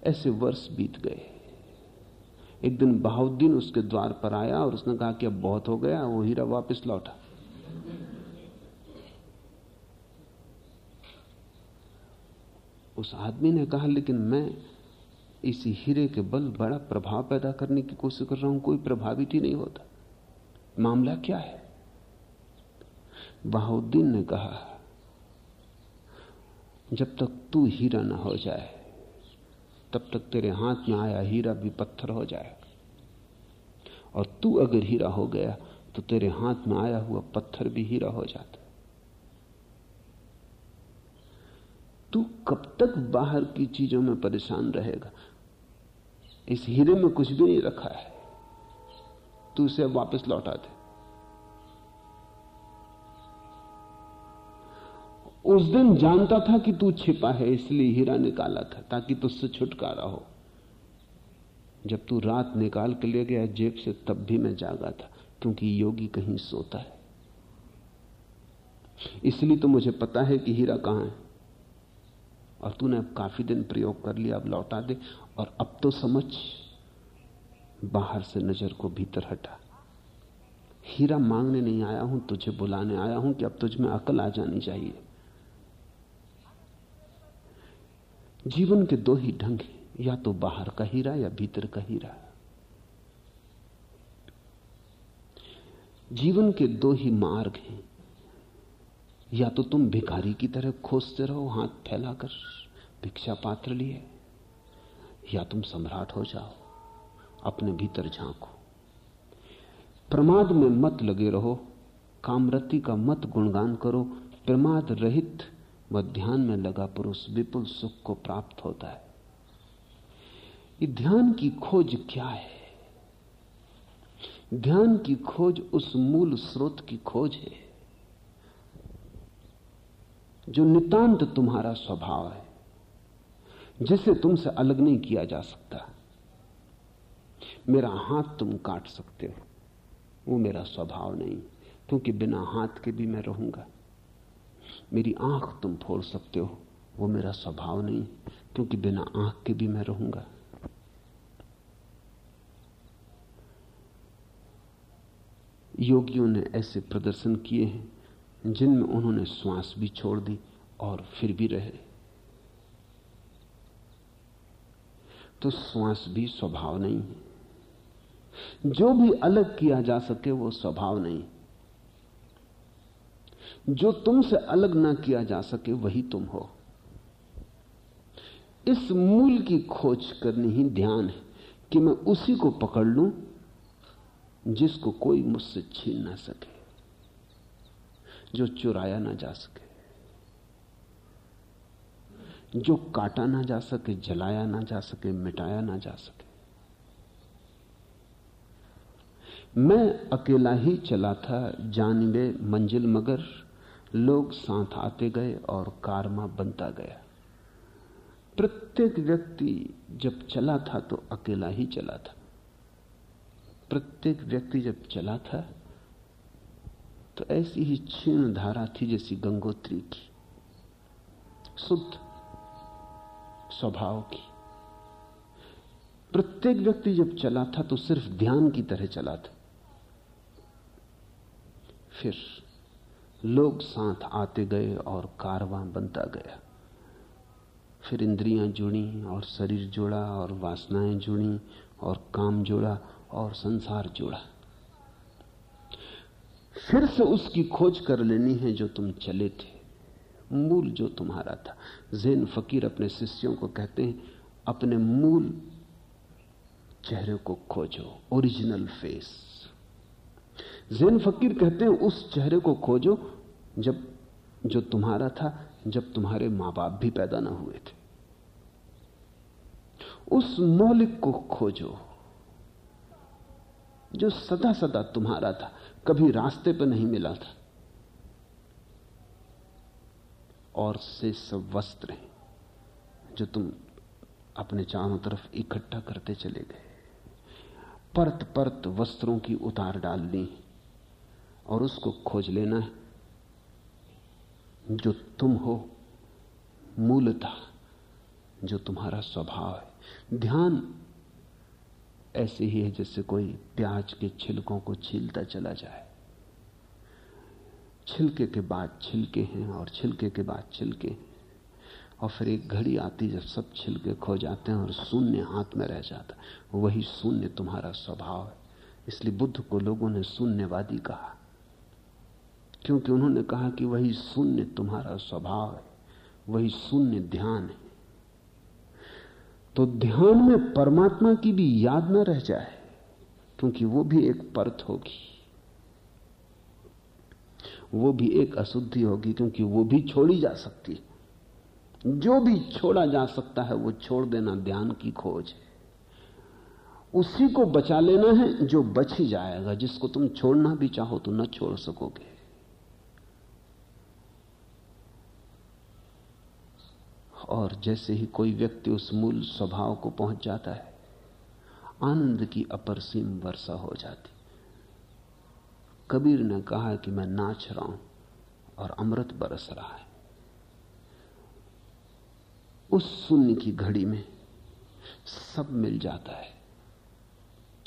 [SPEAKER 3] ऐसे वर्ष बीत गए। एक दिन बहाउद्दीन उसके द्वार पर आया और उसने कहा कि अब बहुत हो गया, वो हीरा वापस लौटा। उस आदमी ने कहा, लेकिन मैं इसी हीरे के बल बड़ा प्रभाव पैदा करने की कोशिश कर रहा हूँ, कोई प्रभावित ही नहीं होता। मामला क्या है? बहाउद्दीन ने कहा, जब तक तू हीरा ना हो जाए तब तक तेरे हाथ में आया, हीरा भी पत्थर हो जाएगा। और तू अगर हीरा हो गया तो तेरे हाथ में आया हुआ पत्थर भी हीरा हो जाता। तू कब तक बाहर की चीज़ों में परेशान रहेगा? इस हीरे में कुछ भी नहीं रखा है। तू उसे वापस लौटा दे। उस दिन जानता था कि तू छिपा है, इसलिए हीरा निकाला था, ताकि तुझसे छुटकारा हो। जब तू रात निकाल के ले गया जेब से, तब भी मैं जागा था, क्योंकि योगी कहीं सोता है। इसलिए तो मुझे पता है कि हीरा कहाँ है। और तूने अब काफ़ी दिन प्रयोग कर लिया, अब लौटा दे, और अब तो समझ, बाहर से नज़र को भीतर हटा। हीरा मांगने नहीं आया हूँ, तुझे बुलाने आया हूँ कि अब तुझ में अकल आ जानी चाहिए। जीवन के दो ही ढंग हैं, या तो बाहर का हीरा या भीतर का हीरा। जीवन के दो ही मार्ग हैं, या तो तुम भिखारी की तरह खोजते रहो, हाथ फैलाकर भिक्षा पात्र लिए, या तुम सम्राट हो जाओ, अपने भीतर झांको। प्रमाद में मत लगे रहो, कामरति का मत गुणगान करो, प्रमाद रहित व ध्यान में लगा पुरुष विपुल सुख को प्राप्त होता है। ये ध्यान की खोज क्या है? ध्यान की खोज उस मूल स्रोत की खोज है, जो नितांत तुम्हारा स्वभाव है, जिसे तुमसे अलग नहीं किया जा सकता। मेरा हाथ तुम काट सकते हो, वो मेरा स्वभाव नहीं, क्योंकि बिना हाथ के भी मैं रहूँगा। मेरी आँख तुम फोड़ सकते हो। वो मेरा स्वभाव नहीं, क्योंकि बिना आँख के भी मैं रहूँगा। योगियों ने ऐसे प्रदर्शन किए हैं, जिनमें उन्होंने श्वास भी छोड़ दी और फिर भी रहे। तो श्वास भी स्वभाव नहीं है। जो भी अलग किया जा सके वो स्वभाव नहीं। जो तुमसे अलग ना किया जा सके, वही तुम हो। इस मूल की खोज करनी ही ध्यान है कि मैं उसी को पकड़ लूँ जिसको कोई मुझसे छीन ना सके, जो चुराया ना जा सके, जो काटा ना जा सके, जलाया ना जा सके, मिटाया ना जा सके। मैं अकेला ही चला था जानबे मंजिल मगर लोग साथ आते गए और कारमा बनता गया। प्रत्येक व्यक्ति जब चला था तो अकेला ही चला था। प्रत्येक व्यक्ति जब चला था तो ऐसी ही क्षीण धारा थी जैसी गंगोत्री की। शुद्ध स्वभाव की। प्रत्येक व्यक्ति जब चला था तो सिर्फ़ ध्यान की तरह चला था। फिर लोग साथ आते गए और कारवां बनता गया। फिर इंद्रियाँ जुड़ी और शरीर जुड़ा और वासनाएँ जुड़ी और काम जुड़ा और संसार जुड़ा। फिर से उसकी खोज कर लेनी है जो तुम चले थे। मूल जो तुम्हारा था। जैन फकीर अपने शिष्यों को कहते हैं, अपने मूल चेहरे को खोजो, ओरिजिनल फेस। जैन फकीर कहते हैं, उस चेहरे को खोजो जब, जो तुम्हारा था, जब तुम्हारे माँ बाप भी पैदा ना हुए थे। उस मौलिक को खोजो, जो सदा सदा तुम्हारा था, कभी रास्ते पर नहीं मिला था। और से सब वस्त्र जो तुम अपने चारों तरफ़ इकट्ठा करते चले गए। परत परत वस्त्रों की उतार डालनी और उसको खोज लेना है। जो तुम हो, मूलता जो तुम्हारा स्वभाव है। ध्यान ऐसे ही है जैसे कोई प्याज के छिलकों को छीलता चला जाए। छिलके के बाद छिलके हैं और छिलके के बाद छिलके हैं। और फिर एक घड़ी आती जब सब छिलके खो जाते हैं और शून्य हाथ में रह जाता वही शून्य तुम्हारा स्वभाव है। इसलिए बुद्ध को लोगों ने शून्यवादी कहा। क्योंकि उन्होंने कहा कि वही शून्य तुम्हारा स्वभाव है, वही शून्य ध्यान है। तो ध्यान में परमात्मा की भी याद न रह जाए, क्योंकि वो भी एक परत होगी। वो भी एक अशुद्धि होगी, क्योंकि वो भी छोड़ी जा सकती है। जो भी छोड़ा जा सकता है, वो छोड़ देना ध्यान की खोज है। उसी को बचा लेना है जो बच ही जाएगा, जिसको तुम छोड़ना भी चाहो तो न छोड़ सकोगे। और जैसे ही कोई व्यक्ति उस मूल स्वभाव को पहुँच जाता है, आनंद की अपरसीम वर्षा हो जाती। कबीर ने कहा कि मैं नाच रहा हूँ और अमृत बरस रहा है। उस शून्य की घड़ी में सब मिल जाता है।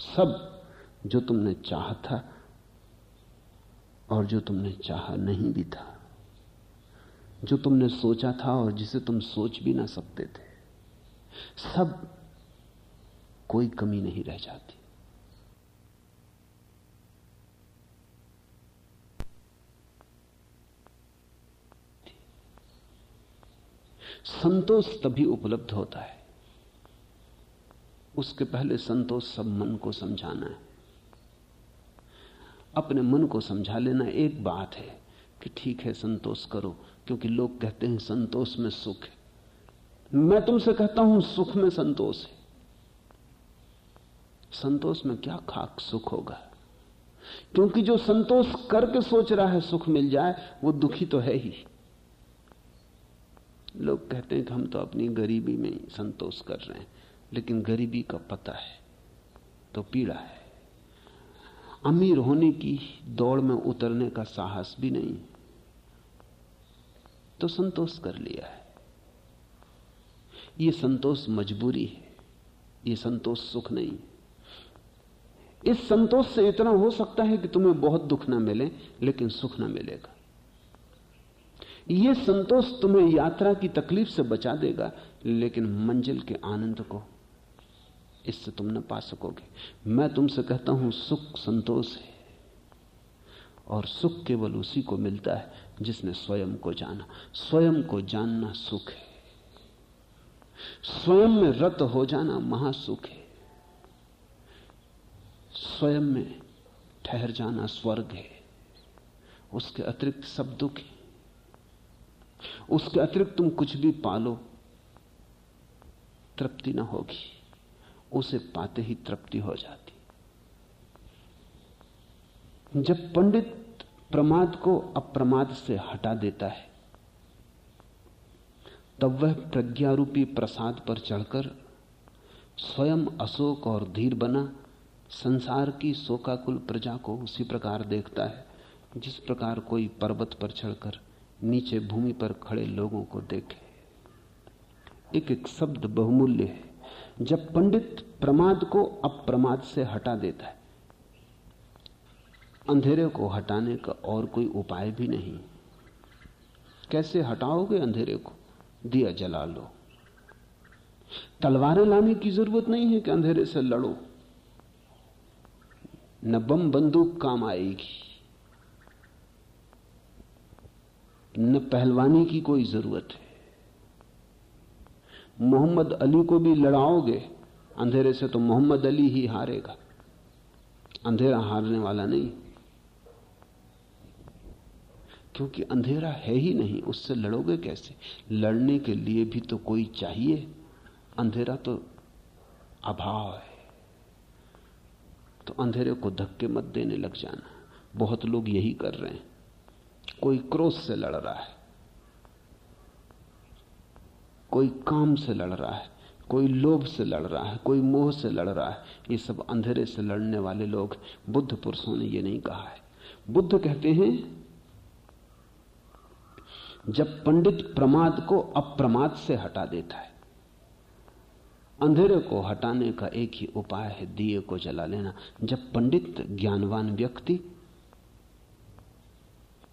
[SPEAKER 3] सब जो तुमने चाहा था और जो तुमने चाहा नहीं भी था। जो तुमने सोचा था और जिसे तुम सोच भी ना सकते थे। सब कोई कमी नहीं रह जाती। संतोष तभी उपलब्ध होता है। उसके पहले संतोष सब मन को समझाना है। अपने मन को समझा लेना एक बात है कि ठीक है, संतोष करो। क्योंकि लोग कहते हैं संतोष में सुख है। मैं तुमसे कहता हूँ, सुख में संतोष है। संतोष में क्या खाक सुख होगा? क्योंकि जो संतोष करके सोच रहा है सुख मिल जाए, वो दुखी तो है ही। लोग कहते हैं कि हम तो अपनी गरीबी में संतोष कर रहे हैं, लेकिन गरीबी का पता है तो पीड़ा है। अमीर होने की दौड़ में उतरने का साहस भी नहीं तो संतोष कर लिया है। यह संतोष मजबूरी है यह संतोष सुख नहीं। इस संतोष से इतना हो सकता है कि तुम्हें बहुत दुख ना मिले, लेकिन सुख ना मिलेगा। यह संतोष तुम्हें यात्रा की तकलीफ़ से बचा देगा, लेकिन मंजिल के आनंद को इससे तुम न पा सकोगे। मैं तुमसे कहता हूँ, सुख संतोष है, और सुख केवल उसी को मिलता है जिसने स्वयं को जाना। स्वयं को जानना सुख है। स्वयं में रत हो जाना महासुख है। स्वयं में ठहर जाना स्वर्ग है। उसके अतिरिक्त सब दुख है। उसके अतिरिक्त तुम कुछ भी पालो, तृप्ति ना होगी। उसे पाते ही तृप्ति हो जाती। जब पंडित प्रमाद को अप्रमाद से हटा देता है। तब वह प्रज्ञारूपी प्रसाद पर चढ़कर स्वयं अशोक और धीर बना संसार की शोकाकुल प्रजा को उसी प्रकार देखता है, जिस प्रकार कोई पर्वत पर चढ़कर नीचे भूमि पर खड़े लोगों को देखे। एक एक शब्द बहुमूल्य है, जब पंडित प्रमाद को अप्रमाद से हटा देता है। अंधेरे को हटाने का और कोई उपाय भी नहीं। कैसे हटाओगे अंधेरे को? दिया जला लो। तलवारें लाने की ज़रूरत नहीं है कि अंधेरे से लड़ो। न बम बंदूक काम आएगी। न पहलवानी की कोई ज़रूरत है। मोहम्मद अली को भी लड़ाओगे, अंधेरे से तो मोहम्मद अली ही हारेगा। अंधेरा हारने वाला नहीं। क्योंकि अंधेरा है ही नहीं, उससे लड़ोगे कैसे? लड़ने के लिए भी तो कोई चाहिए। अंधेरा तो अभाव है। तो अंधेरे को धक्के मत देने लग जाना। बहुत लोग यही कर रहे हैं। कोई क्रोध से लड़ रहा है। कोई काम से लड़ रहा है। कोई लोभ से लड़ रहा है। कोई मोह से लड़ रहा है। ये सब अंधेरे से लड़ने वाले लोग बुद्ध पुरुषों ने ये नहीं कहा है। बुद्ध कहते हैं जब पंडित प्रमाद को अप्रमाद से हटा देता है। अंधेरे को हटाने का एक ही उपाय है, दिए को जला लेना। जब पंडित ज्ञानवान व्यक्ति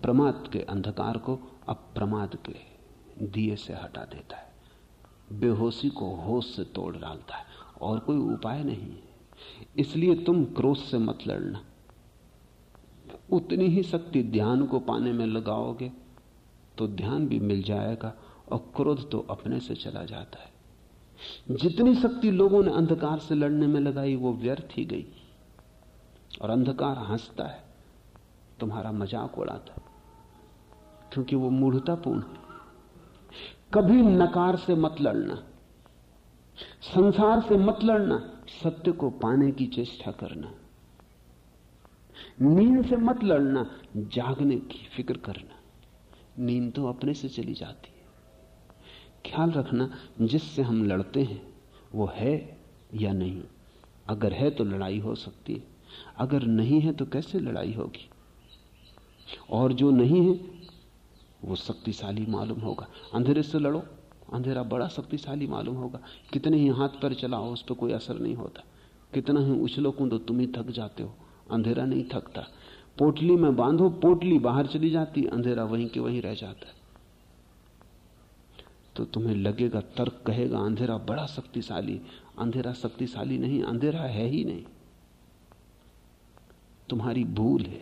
[SPEAKER 3] प्रमाद के अंधकार को अप्रमाद के दिए से हटा देता है, बेहोशी को होश से तोड़ डालता है, और कोई उपाय नहीं इसलिए तुम क्रोध से मत लड़ना। उतनी ही शक्ति ध्यान को पाने में लगाओगे तो ध्यान भी मिल जाएगा और क्रोध तो अपने से चला जाता है। जितनी शक्ति लोगों ने अंधकार से लड़ने में लगाई, वो व्यर्थ ही गई। और अंधकार हंसता है। तुम्हारा मज़ाक उड़ाता क्योंकि वो मूढ़तापूर्ण है। कभी नकार से मत लड़ना, संसार से मत लड़ना, सत्य को पाने की चेष्टा करना। नींद से मत लड़ना, जागने की फ़िक्र करना। नींद तो अपने से चली जाती है। ख्याल रखना, जिससे हम लड़ते हैं, वो है या नहीं? अगर है तो लड़ाई हो सकती है। अगर नहीं है तो कैसे लड़ाई होगी? और जो नहीं है, वो शक्तिशाली मालूम होगा। अंधेरे से लड़ो। अंधेरा बड़ा शक्तिशाली मालूम होगा। कितने ही हाथ पर चलाओ, उस पर कोई असर नहीं होता। कितना ही उछलो कूदो तुम ही थक जाते हो। अंधेरा नहीं थकता। पोटली में बांधो, पोटली बाहर चली जाती, अंधेरा वहीं के वहीं रह जाता है। तो तुम्हें लगेगा, तर्क कहेगा, अंधेरा बड़ा शक्तिशाली, अंधेरा शक्तिशाली नहीं, अंधेरा है ही नहीं। तुम्हारी भूल है।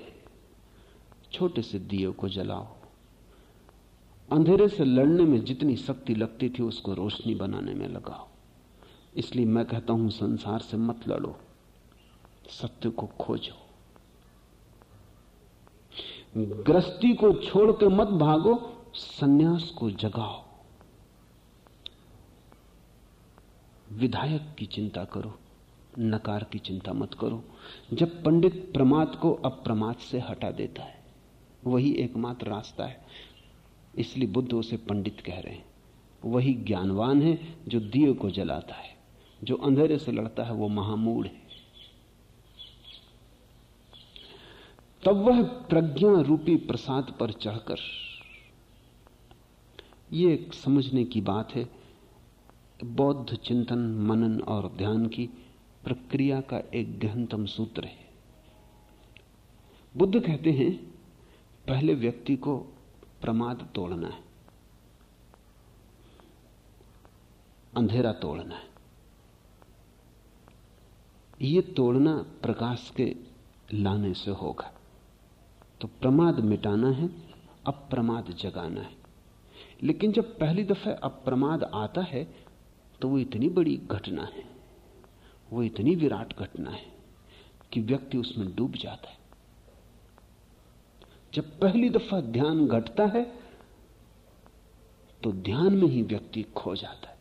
[SPEAKER 3] छोटे से दिए को जलाओ। अंधेरे से लड़ने में जितनी शक्ति लगती थी, उसको रोशनी बनाने में लगाओ। इसलिए मैं कहता हूँ, संसार से मत लड़ो। सत्य को खोजो। ग्रस्ती को छोड़ के मत भागो, सन्यास को जगाओ। विधायक की चिंता करो, नकार की चिंता मत करो। जब पंडित प्रमाद को अप्रमाद से हटा देता है, वही एकमात्र रास्ता है। इसलिए बुद्ध उसे पंडित कह रहे हैं। वही ज्ञानवान है जो दिए को जलाता है, जो अंधेरे से लड़ता है, वो महामूढ़ है। तब वह प्रज्ञा रूपी प्रसाद पर चढ़कर, ये एक समझने की बात है, बौद्ध चिंतन, मनन और ध्यान की प्रक्रिया का एक गहनतम सूत्र है। बुद्ध कहते हैं, पहले व्यक्ति को प्रमाद तोड़ना है, अंधेरा तोड़ना है। ये तोड़ना प्रकाश के लाने से होगा। तो प्रमाद मिटाना है, अप्रमाद जगाना है। लेकिन जब पहली दफे अप्रमाद आता है तो वो इतनी बड़ी घटना है, वो इतनी विराट घटना है कि व्यक्ति उसमें डूब जाता है। जब पहली दफ़ा ध्यान घटता है तो ध्यान में ही व्यक्ति खो जाता है।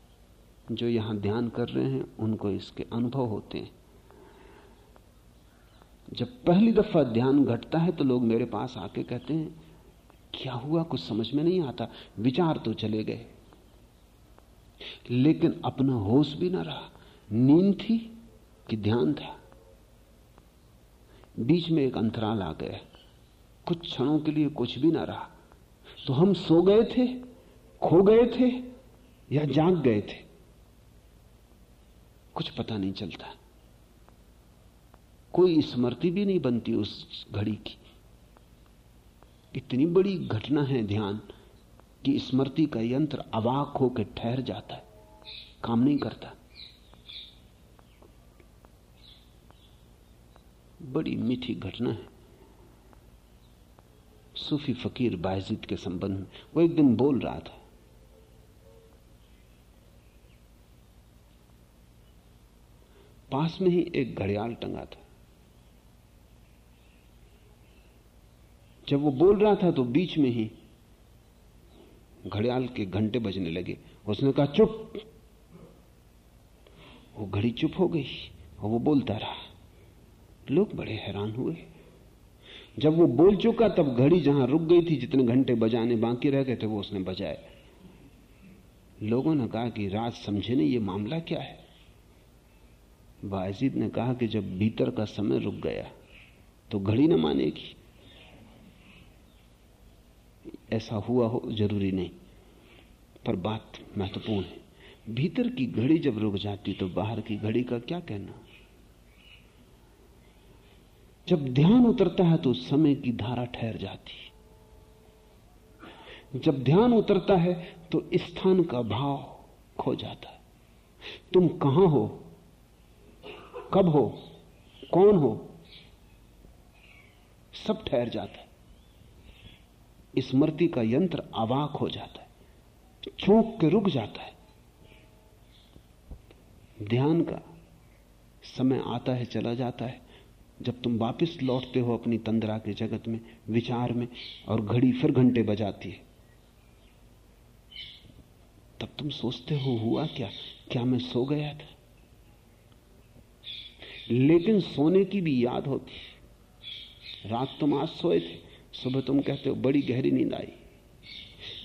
[SPEAKER 3] जो यहाँ ध्यान कर रहे हैं, उनको इसके अनुभव होते हैं। जब पहली दफ़ा ध्यान घटता है तो लोग मेरे पास आके कहते हैं, क्या हुआ? कुछ समझ में नहीं आता। विचार तो चले गए। लेकिन अपना होश भी ना रहा। नींद थी कि ध्यान था। बीच में एक अंतराल आ गया। कुछ क्षणों के लिए कुछ भी ना रहा। तो हम सो गए थे, खो गए थे या जाग गए थे। कुछ पता नहीं चलता। कोई स्मृति भी नहीं बनती उस घड़ी की। इतनी बड़ी घटना है ध्यान कि स्मृति का यंत्र अवाक होकर ठहर जाता है, काम नहीं करता। बड़ी मीठी घटना है। सूफी फकीर बायजीद के संबंध में, वो एक दिन बोल रहा था, पास में ही एक घड़ियाल टंगा था। जब वो बोल रहा था तो बीच में ही घड़ियाल के घंटे बजने लगे। उसने कहा, चुप। वो घड़ी चुप हो गई और वो बोलता रहा। लोग बड़े हैरान हुए। जब वो बोल चुका, तब घड़ी जहाँ रुक गई थी, जितने घंटे बजाने बाकी रह गए थे, वो उसने बजाए। लोगों ने कहा कि राज समझे नहीं, ये मामला क्या है? बाजीद ने कहा कि जब भीतर का समय रुक गया तो घड़ी ना मानेगी। ऐसा हुआ हो ज़रूरी नहीं। पर बात महत्वपूर्ण है। भीतर की घड़ी जब रुक जाती तो बाहर की घड़ी का क्या कहना? जब ध्यान उतरता है तो समय की धारा ठहर जाती। जब ध्यान उतरता है तो स्थान का भाव खो जाता है। तुम कहाँ हो? कब हो? कौन हो? सब ठहर जाता है। स्मृति का यंत्र अवाक हो जाता है, चौंक के रुक जाता है। ध्यान का समय आता है, चला जाता है। जब तुम वापस लौटते हो अपनी तंद्रा के जगत में, विचार में, और घड़ी फिर घंटे बजाती है, तब तुम सोचते हो, हुआ क्या? क्या मैं सो गया था? लेकिन सोने की भी याद होती। रात तुम आज सोए थे? सुबह तुम कहते हो, बड़ी गहरी नींद आई।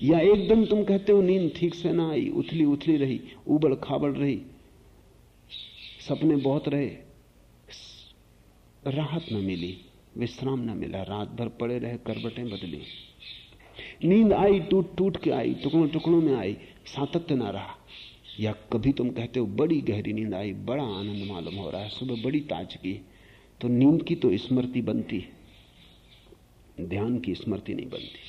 [SPEAKER 3] या एकदम तुम कहते हो, नींद ठीक से ना आई, उथली उथली रही, उबड़ खाबड़ रही, सपने बहुत रहे। राहत न मिली, विश्राम न मिला, रात भर पड़े रहे करबटें बदली। नींद आई, टूट टूट के आई, टुकड़ों टुकड़ों में आई, सातत्य ना रहा। या कभी तुम कहते हो, बड़ी गहरी नींद आई, बड़ा आनंद मालूम हो रहा है, सुबह बड़ी ताजगी। तो नींद की तो स्मृति बनती है। ध्यान की स्मृति नहीं बनती।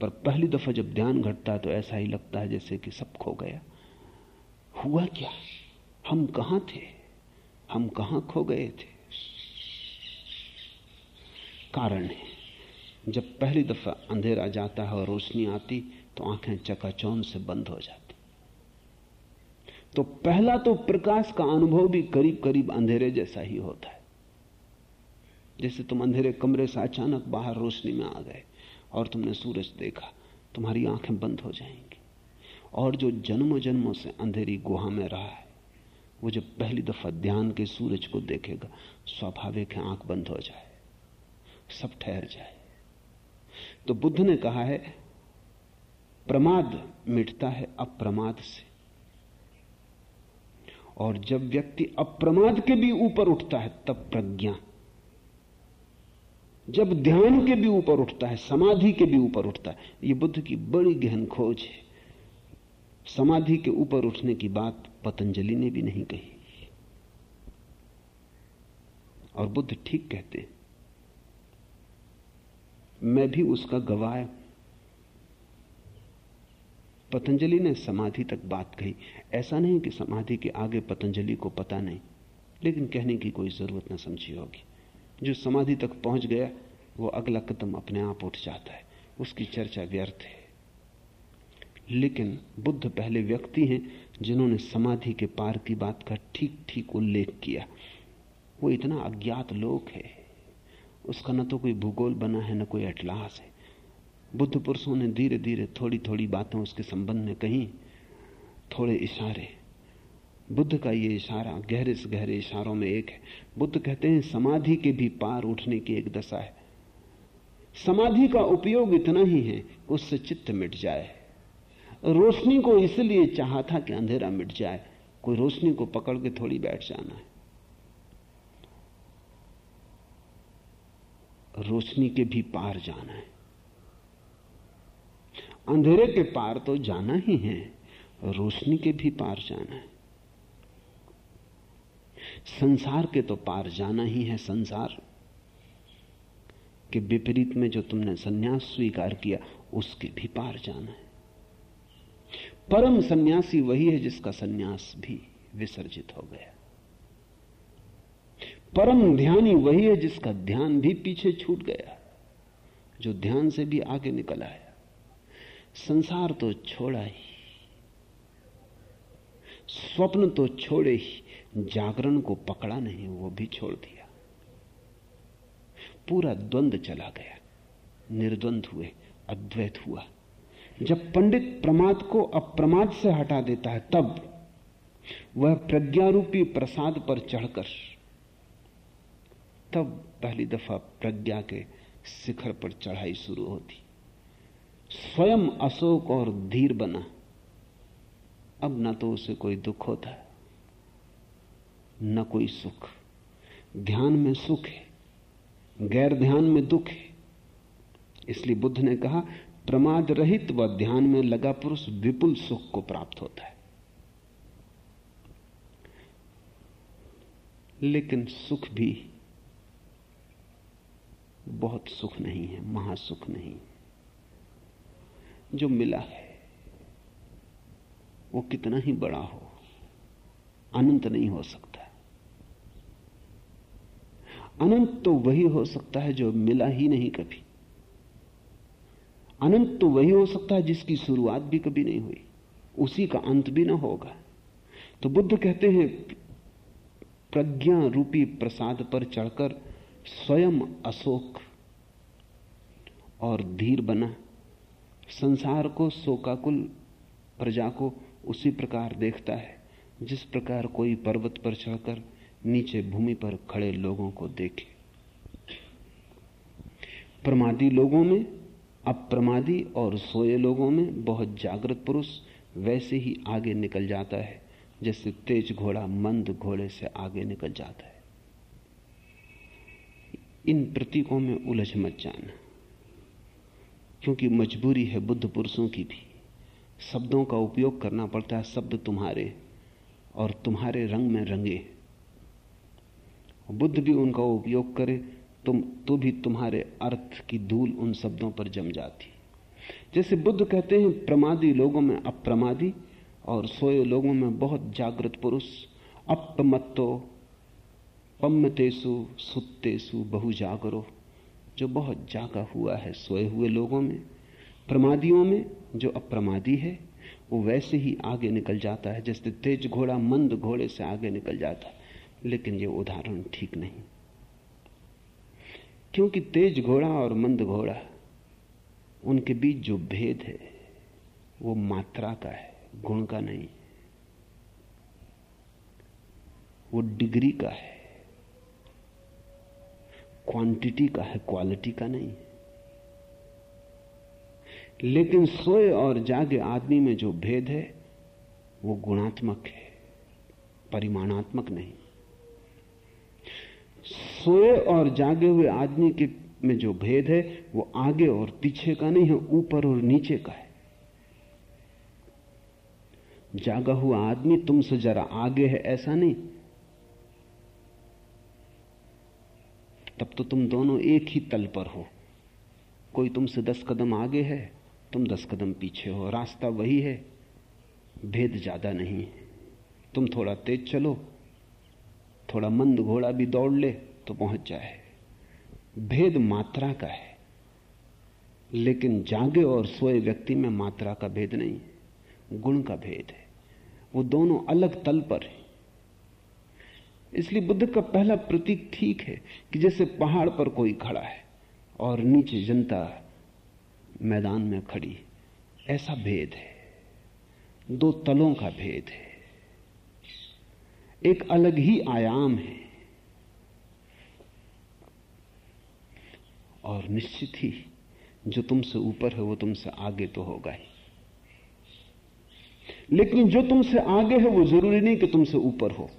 [SPEAKER 3] पर पहली दफ़ा जब ध्यान घटता है तो ऐसा ही लगता है जैसे कि सब खो गया। हुआ क्या? हम कहाँ थे? हम कहाँ खो गए थे? कारण है, जब पहली दफ़ा अंधेरा जाता है और रोशनी आती तो आँखें चकाचौंध से बंद हो जाती। तो पहला तो प्रकाश का अनुभव भी करीब करीब अंधेरे जैसा ही होता है। जैसे तुम अंधेरे कमरे से अचानक बाहर रोशनी में आ गए और तुमने सूरज देखा, तुम्हारी आँखें बंद हो जाएँगी। और जो जन्मों जन्मों से अंधेरी गुहा में रहा है, वो जब पहली दफ़ा ध्यान के सूरज को देखेगा, स्वाभाविक है आँख बंद हो जाए, सब ठहर जाए। तो बुद्ध ने कहा है, प्रमाद मिटता है अप्रमाद से। और जब व्यक्ति अप्रमाद के भी ऊपर उठता है, तब प्रज्ञा जब ध्यान के भी ऊपर उठता है, समाधि के भी ऊपर उठता है यह बुद्ध की बड़ी गहन खोज है। समाधि के ऊपर उठने की बात पतंजलि ने भी नहीं कही। और बुद्ध ठीक कहते मैं भी उसका गवाह पतंजलि ने समाधि तक बात कही। ऐसा नहीं कि समाधि के आगे पतंजलि को पता नहीं, लेकिन कहने की कोई ज़रूरत ना समझी होगी। जो समाधि तक पहुँच गया, वो अगला कदम अपने आप उठ जाता है। उसकी चर्चा व्यर्थ है। लेकिन बुद्ध पहले व्यक्ति हैं जिन्होंने समाधि के पार की बात का ठीक ठीक उल्लेख किया। वो इतना अज्ञात लोक है। उसका न तो कोई भूगोल बना है, न कोई अटलास है। बुद्ध पुरुषों ने धीरे धीरे थोड़ी थोड़ी बातें उसके संबंध में कही, थोड़े इशारे बुद्ध का ये इशारा गहरे से गहरे इशारों में एक है। बुद्ध कहते हैं, समाधि के भी पार उठने की एक दशा है। समाधि का उपयोग इतना ही है, उससे चित्त मिट जाए। रोशनी को इसलिए चाहा था कि अंधेरा मिट जाए, कोई रोशनी को पकड़ के थोड़ी बैठ जाना है। रोशनी के भी पार जाना है। अंधेरे के पार तो जाना ही है, रोशनी के भी पार जाना है। संसार के तो पार जाना ही है संसार। के विपरीत में जो तुमने सन्यास स्वीकार किया, उसके भी पार जाना है। परम सन्यासी वही है जिसका सन्यास भी विसर्जित हो गया। परम ध्यानी वही है जिसका ध्यान भी पीछे छूट गया, जो ध्यान से भी आगे निकल आया। संसार तो छोड़ा ही, स्वप्न तो छोड़े ही जागरण को पकड़ा नहीं, वो भी छोड़ दिया। पूरा द्वंद चला गया। निर्द्वंद हुए, अद्वैत हुआ। जब पंडित प्रमाद को अप्रमाद से हटा देता है, तब वह प्रज्ञारूपी प्रसाद पर चढ़कर, तब पहली दफ़ा प्रज्ञा के शिखर पर चढ़ाई शुरू होती। स्वयं अशोक और धीर बना। अब ना तो उसे कोई दुख होता। न कोई सुख। ध्यान में सुख है, गैर ध्यान में दुख है। इसलिए बुद्ध ने कहा, प्रमाद रहित व ध्यान में लगा पुरुष विपुल सुख को प्राप्त होता है। लेकिन सुख भी बहुत सुख नहीं है, महासुख नहीं। जो मिला है, वो कितना ही बड़ा हो, अनंत नहीं हो सकता। अनंत तो वही हो सकता है जो मिला ही नहीं कभी। अनंत तो वही हो सकता है जिसकी शुरुआत भी कभी नहीं हुई। उसी का अंत भी ना होगा। तो बुद्ध कहते हैं, प्रज्ञा रूपी प्रसाद पर चढ़कर स्वयं अशोक और धीर बना। संसार को, शोकाकुल प्रजा को उसी प्रकार देखता है, जिस प्रकार कोई पर्वत पर चढ़कर नीचे भूमि पर खड़े लोगों को देखे। प्रमादी लोगों में, अप्रमादी और सोए लोगों में बहुत जागृत पुरुष वैसे ही आगे निकल जाता है, जैसे तेज घोड़ा मंद घोड़े से आगे निकल जाता है। इन प्रतीकों में उलझ मत जाना, क्योंकि मजबूरी है बुद्ध पुरुषों की भी। शब्दों का उपयोग करना पड़ता है, शब्द तुम्हारे और तुम्हारे रंग में रंगे। बुद्ध भी उनका उपयोग करे, तुम तो भी तुम्हारे अर्थ की धूल उन शब्दों पर जम जाती। जैसे बुद्ध कहते हैं, प्रमादी लोगों में अप्रमादी, और सोए लोगों में बहुत जागृत पुरुष, अपमत्तो पम्मतेसु सुत्तेसु बहु जागरो जो बहुत जागा हुआ है सोए हुए लोगों में, प्रमादियों में, जो अप्रमादी है, वो वैसे ही आगे निकल जाता है, जैसे तेज घोड़ा मंद घोड़े से आगे निकल जाता है। लेकिन ये उदाहरण ठीक नहीं। क्योंकि तेज घोड़ा और मंद घोड़ा, उनके बीच जो भेद है, वो मात्रा का है, गुण का नहीं। वो डिग्री का है, क्वांटिटी का है, क्वालिटी का नहीं। लेकिन सोए और जागे आदमी में जो भेद है, वो गुणात्मक है, परिमाणात्मक नहीं। सोए और जागे हुए आदमी के में जो भेद है, वो आगे और पीछे का नहीं है, ऊपर और नीचे का है। जागा हुआ आदमी तुमसे जरा आगे है, ऐसा नहीं। तब तो तुम दोनों एक ही तल पर हो। कोई तुमसे दस कदम आगे है, तुम दस कदम पीछे हो। रास्ता वही है, भेद ज़्यादा नहीं है। तुम थोड़ा तेज चलो थोड़ा मंद घोड़ा भी दौड़ ले तो पहुँच जाए। भेद मात्रा का है। लेकिन जागे और सोए व्यक्ति में मात्रा का भेद नहीं, गुण का भेद है। वो दोनों अलग तल पर है। इसलिए बुद्ध का पहला प्रतीक ठीक है कि जैसे पहाड़ पर कोई खड़ा है और नीचे जनता मैदान में खड़ी ऐसा भेद है। दो तलों का भेद है। एक अलग ही आयाम है। और निश्चित ही जो तुमसे ऊपर है, वो तुमसे आगे तो होगा ही। लेकिन जो तुमसे आगे है, वो ज़रूरी नहीं कि तुमसे ऊपर हो।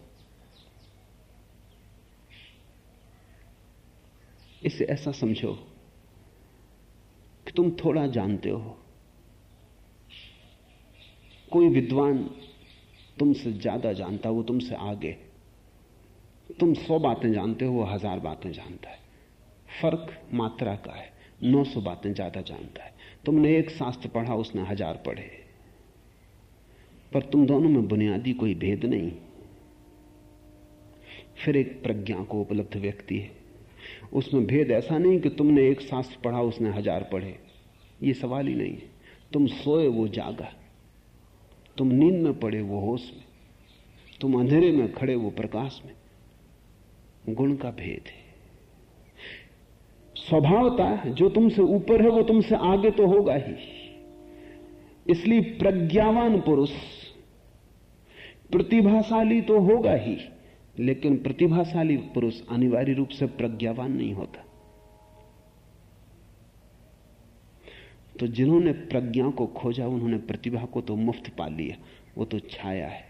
[SPEAKER 3] इसे ऐसा समझो कि तुम थोड़ा जानते हो। कोई विद्वान तुमसे ज़्यादा जानता वो तुमसे आगे। तुम सौ बातें जानते हो, वो हज़ार बातें जानता है। फ़र्क मात्रा का है, नौ सौ बातें ज़्यादा जानता है। तुमने एक शास्त्र पढ़ा, उसने हज़ार पढ़े। पर तुम दोनों में बुनियादी कोई भेद नहीं। फिर एक प्रज्ञा को उपलब्ध व्यक्ति है। उसमें भेद ऐसा नहीं कि तुमने एक शास्त्र पढ़ा, उसने हज़ार पढ़े। ये सवाल ही नहीं है। तुम सोए, वो जागा। तुम नींद में पड़े वो होश में, तुम अंधेरे में खड़े वो प्रकाश में। गुण का भेद है। स्वभावता जो तुमसे ऊपर है, वो तुमसे आगे तो होगा ही। इसलिए प्रज्ञावान पुरुष प्रतिभाशाली तो होगा ही, लेकिन प्रतिभाशाली पुरुष अनिवार्य रूप से प्रज्ञावान नहीं होता। तो जिन्होंने प्रज्ञा को खोजा, उन्होंने प्रतिभा को तो मुफ़्त पा लिया। वो तो छाया है।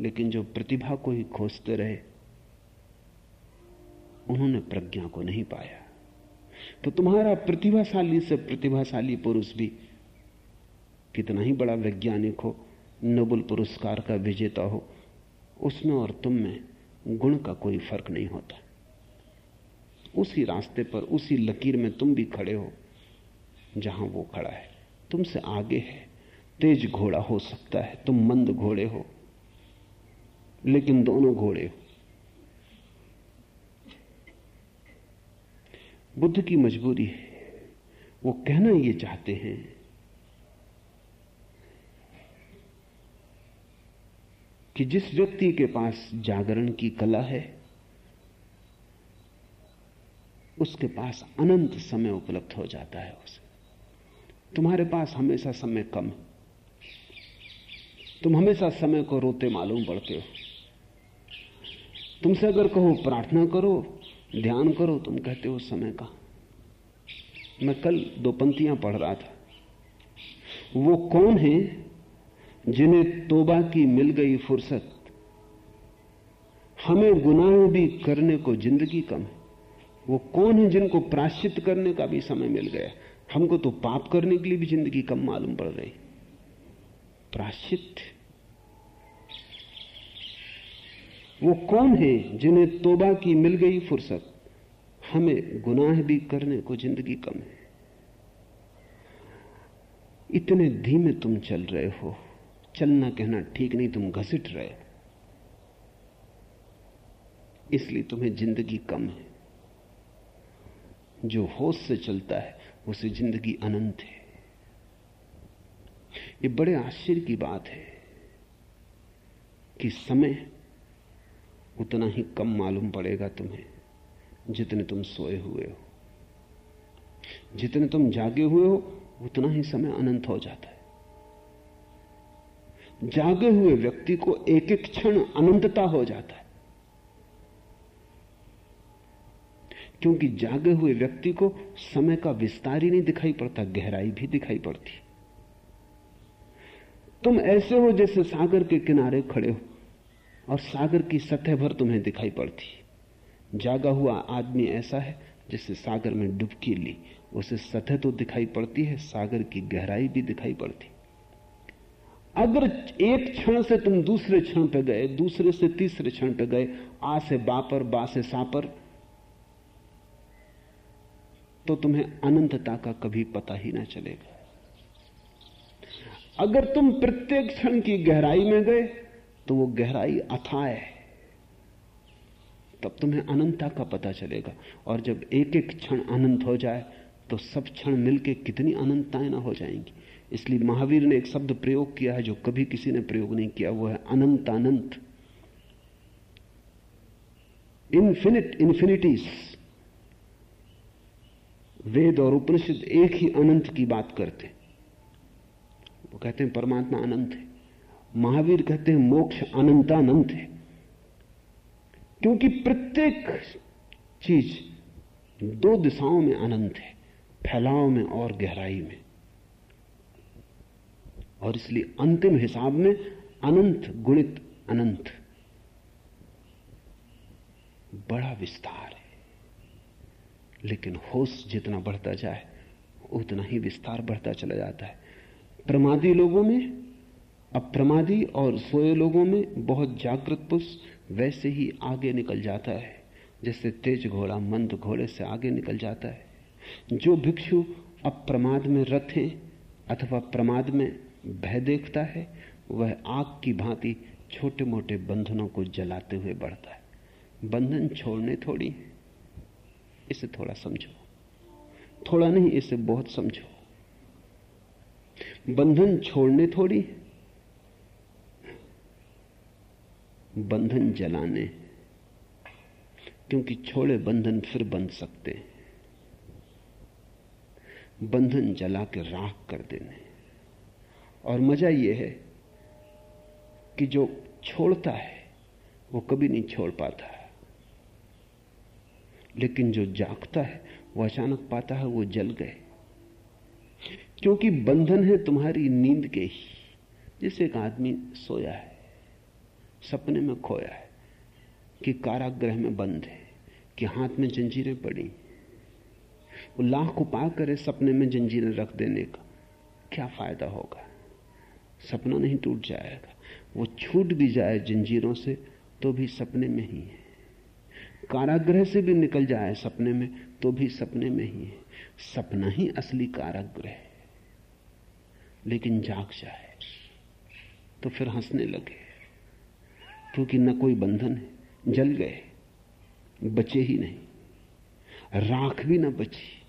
[SPEAKER 3] लेकिन जो प्रतिभा को ही खोजते रहे, उन्होंने प्रज्ञा को नहीं पाया। तो तुम्हारा प्रतिभाशाली से प्रतिभाशाली पुरुष भी कितना ही बड़ा वैज्ञानिक हो, नोबल पुरस्कार का विजेता हो, उसमें और तुम में गुण का कोई फ़र्क नहीं होता। उसी रास्ते पर, उसी लकीर में तुम भी खड़े हो। जहाँ वो खड़ा है। तुमसे आगे है। तेज घोड़ा हो सकता है। तुम मंद घोड़े हो, लेकिन दोनों घोड़े हो। बुद्ध की मजबूरी है। वो कहना ये चाहते हैं, कि जिस व्यक्ति के पास जागरण की कला है, उसके पास अनंत समय उपलब्ध हो जाता है उसे। तुम्हारे पास हमेशा समय कम है। तुम हमेशा समय को रोते मालूम पड़ते हो। तुमसे अगर कहो, प्रार्थना करो, ध्यान करो, तुम कहते हो, समय का मैं कल दो पंक्तियाँ पढ़ रहा था। वो कौन है जिन्हें तोबा की मिल गई फुर्सत? हमें गुनाह भी करने को ज़िंदगी कम है। वो कौन है जिनको प्राश्चित करने का भी समय मिल गया हमको तो पाप करने के लिए भी ज़िंदगी कम मालूम पड़ रही। प्राश्चित। वो कौन है जिन्हें तोबा की मिल गई फुर्सत? हमें गुनाह भी करने को ज़िंदगी कम है। इतने धीमे तुम चल रहे हो। चलना कहना ठीक नहीं, तुम घसीट रहे हो। इसलिए तुम्हें ज़िंदगी कम है। जो होश से चलता है उसे ज़िंदगी अनंत है। ये बड़े आश्चर्य की बात है कि समय उतना ही कम मालूम पड़ेगा तुम्हें, जितने तुम सोए हुए हो। जितने तुम जागे हुए हो, उतना ही समय अनंत हो जाता है। जागे हुए व्यक्ति को एक एक क्षण अनंतता हो जाता है। क्योंकि जागे हुए व्यक्ति को समय का विस्तार ही नहीं दिखाई पड़ता, गहराई भी दिखाई पड़ती। तुम ऐसे हो जैसे सागर के किनारे खड़े हो, और सागर की सतह भर तुम्हें दिखाई पड़ती। जागा हुआ आदमी ऐसा है जिससे सागर में डुबकी ली, उसे सतह तो दिखाई पड़ती है, सागर की गहराई भी दिखाई पड़ती। अगर एक क्षण से तुम दूसरे क्षण पे गए, दूसरे से तीसरे क्षण पे गए, आ से बापर, बा से सापर तो तुम्हें अनंतता का कभी पता ही ना चलेगा। अगर तुम प्रत्येक क्षण की गहराई में गए तो वो गहराई अथाय है। तब तुम्हें अनंतता का पता चलेगा। और जब एक एक क्षण अनंत हो जाए तो सब क्षण मिलके कितनी अनंतताएँ ना हो जाएँगी। इसलिए महावीर ने एक शब्द प्रयोग किया है जो कभी किसी ने प्रयोग नहीं किया, वो है अनंत अनंत इन्फिनिट इन्फिनिटीज वेद और उपनिषद एक ही अनंत की बात करते वो कहते हैं परमात्मा अनंत है। महावीर कहते हैं मोक्ष अनंतानंत है। क्योंकि प्रत्येक चीज़ दो दिशाओं में अनंत है, फैलाव में और गहराई में। और इसलिए अंतिम हिसाब में अनंत गुणित अनंत। बड़ा विस्तार। लेकिन होश जितना बढ़ता जाए, उतना ही विस्तार बढ़ता चला जाता है। प्रमादी लोगों में, अप्रमादी और सोए लोगों में बहुत जागृत पुरुष वैसे ही आगे निकल जाता है, जैसे तेज घोड़ा मंद घोड़े से आगे निकल जाता है। जो भिक्षु अप्रमाद में रथ है अथवा प्रमाद में भय देखता है, वह आग की भांति छोटे मोटे बंधनों को जलाते हुए बढ़ता है। बंधन छोड़ने थोड़ी इसे थोड़ा समझो। थोड़ा नहीं, इसे बहुत समझो। बंधन छोड़ने थोड़ी बंधन जलाने। क्योंकि छोड़े बंधन फिर बंध सकते बंधन जला के राख कर देने। और मज़ा यह है कि जो छोड़ता है, वो कभी नहीं छोड़ पाता। लेकिन जो जागता है, वो अचानक पाता है, वो जल गए। क्योंकि बंधन है तुम्हारी नींद के ही। जैसे एक आदमी सोया है, सपने में खोया है कि कारागृह में बंद है, कि हाथ में जंजीरें पड़ी। वो लाख उपाय करे सपने में जंजीरें रख देने का। क्या फ़ायदा होगा? सपना नहीं टूट जाएगा। वो छूट भी जाए जंजीरों से तो भी सपने में ही है। कारागृह से भी निकल जाए सपने में तो भी सपने में ही है। सपना ही असली कारागृह है। लेकिन जाग जाए तो फिर हंसने लगे। क्योंकि न कोई बंधन है, जल गए, बचे ही नहीं। राख भी ना बची।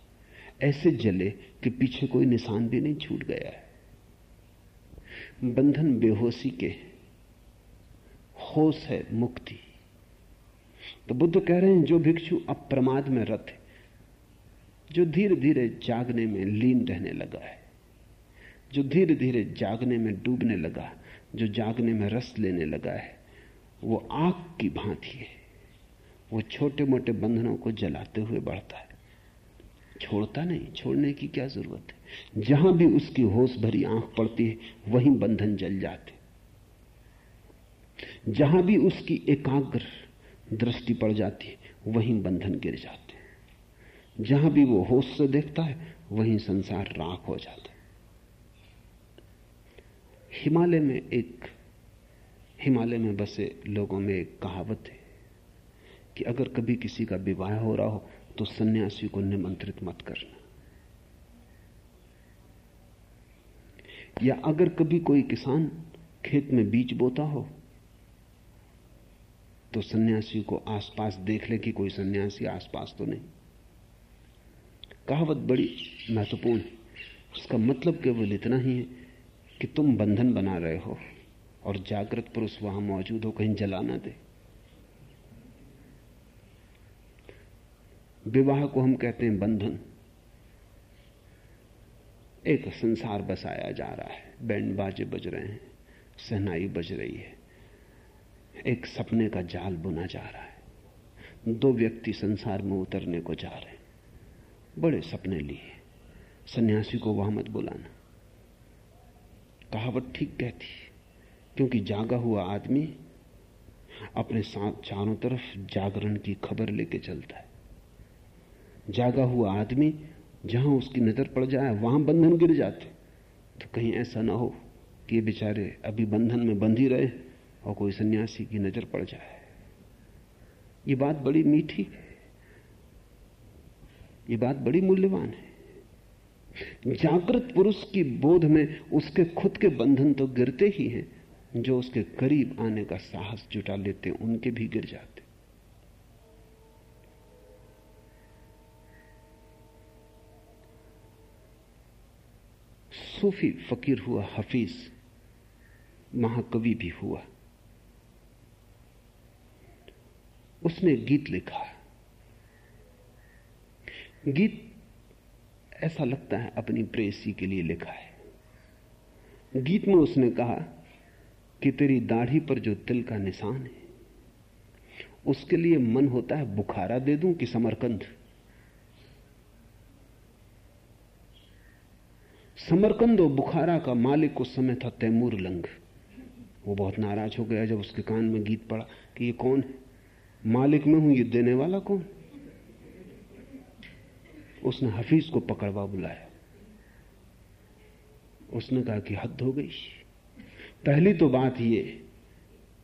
[SPEAKER 3] ऐसे जले कि पीछे कोई निशान भी नहीं छूट गया है। बंधन बेहोशी के होश है मुक्ति। तो बुद्ध कह रहे हैं, जो भिक्षु अप्रमाद में रथ है, जो धीरे धीरे जागने में लीन रहने लगा है, जो धीरे धीरे जागने में डूबने लगा, जो जागने में रस लेने लगा है, वो आग की भांति है। वो छोटे मोटे बंधनों को जलाते हुए बढ़ता है। छोड़ता नहीं, छोड़ने की क्या ज़रूरत है? जहाँ भी उसकी होश भरी आँख पड़ती है, वहीं बंधन जल जाते जहाँ भी उसकी एकाग्र दृष्टि पड़ जाती है, वहीं बंधन गिर जाते हैं। जहाँ भी वो होश से देखता है, वहीं संसार राख हो जाता है। हिमालय में एक, हिमालय में बसे लोगों में एक कहावत है कि अगर कभी किसी का विवाह हो रहा हो तो सन्यासी को निमंत्रित मत करना। या अगर कभी कोई किसान खेत में बीज बोता हो तो सन्यासी को आसपास देख ले कि कोई सन्यासी आसपास तो नहीं। कहावत बड़ी महत्वपूर्ण है। उसका मतलब केवल इतना ही है कि तुम बंधन बना रहे हो और जागृत पुरुष वहाँ मौजूद हो, कहीं जला ना दे। विवाह को हम कहते हैं बंधन। एक संसार बसाया जा रहा है। बैंड बाजे बज रहे हैं, सहनाई बज रही है। एक सपने का जाल बुना जा रहा है। दो व्यक्ति संसार में उतरने को जा रहे हैं। बड़े सपने लिए। सन्यासी को वहाँ मत बुलाना। कहावत ठीक कहती क्योंकि जागा हुआ आदमी अपने साथ चारों तरफ़ जागरण की खबर लेके चलता है। जागा हुआ आदमी जहाँ उसकी नज़र पड़ जाए, वहाँ बंधन गिर जाते तो कहीं ऐसा ना हो कि ये बेचारे अभी बंधन में बंध ही रहे। और कोई सन्यासी की नज़र पड़ जाए। ये बात बड़ी मीठी है। ये बात बड़ी मूल्यवान है। जागृत पुरुष की बोध में उसके खुद के बंधन तो गिरते ही हैं, जो उसके करीब आने का साहस जुटा लेते हैं उनके भी गिर जाते। सूफी फकीर हुआ, हफीज, महाकवि भी हुआ। उसने गीत लिखा गीत ऐसा लगता है अपनी प्रेसी के लिए लिखा है। गीत में उसने कहा कि तेरी दाढ़ी पर जो तिल का निशान है, उसके लिए मन होता है बुखारा दे दूँ कि समरकंद। समरकंद और बुखारा का मालिक उस समय था तैमूर लंग। वो बहुत नाराज़ हो गया जब उसके कान में गीत पड़ा कि ये कौन है? मालिक में हूँ, ये देने वाला कौन? उसने हफीज को पकड़वा बुलाया। उसने कहा कि हद हो गई। पहली तो बात ये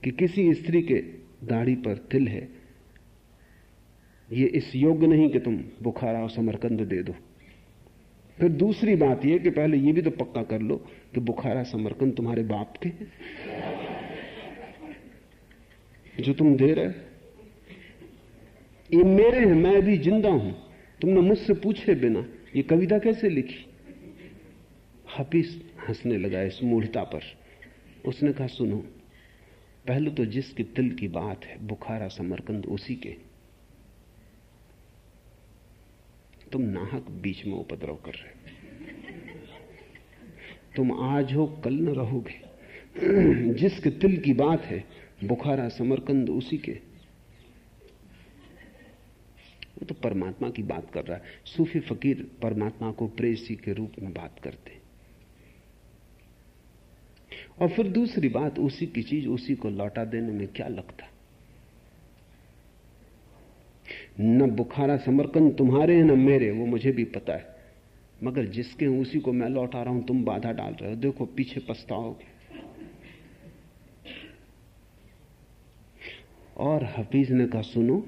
[SPEAKER 3] कि किसी स्त्री के दाढ़ी पर तिल है। ये इस योग्य नहीं कि तुम बुखारा और समरकंद दे दो। फिर दूसरी बात यह कि पहले यह भी तो पक्का कर लो कि बुखारा, समरकंद तुम्हारे बाप के जो तुम दे रहे ये मेरे हैं, मैं अभी ज़िंदा हूँ। तुमने मुझसे पूछे बिना ये कविता कैसे लिखी? हफीज हंसने लगा इस मूढ़ता पर। उसने कहा, सुनो, पहले तो जिसके तिल की बात है, बुखारा समरकंद उसी के। तुम नाहक बीच में उपद्रव कर रहे तुम आज हो, कल न रहोगे। जिसके तिल की बात है, बुखारा समरकंद उसी के। वो तो परमात्मा की बात कर रहा है। सूफी फकीर परमात्मा को प्रेसी के रूप में बात करते और फिर दूसरी बात, उसी की चीज़, उसी को लौटा देने में क्या लगता? न बुखारा समरकंद तुम्हारे हैं, न मेरे, वो मुझे भी पता है। मगर जिसके उसी को मैं लौटा रहा हूँ, तुम बाधा डाल रहे हो। देखो, पीछे पछताओगे। और हफीज ने कहा, सुनो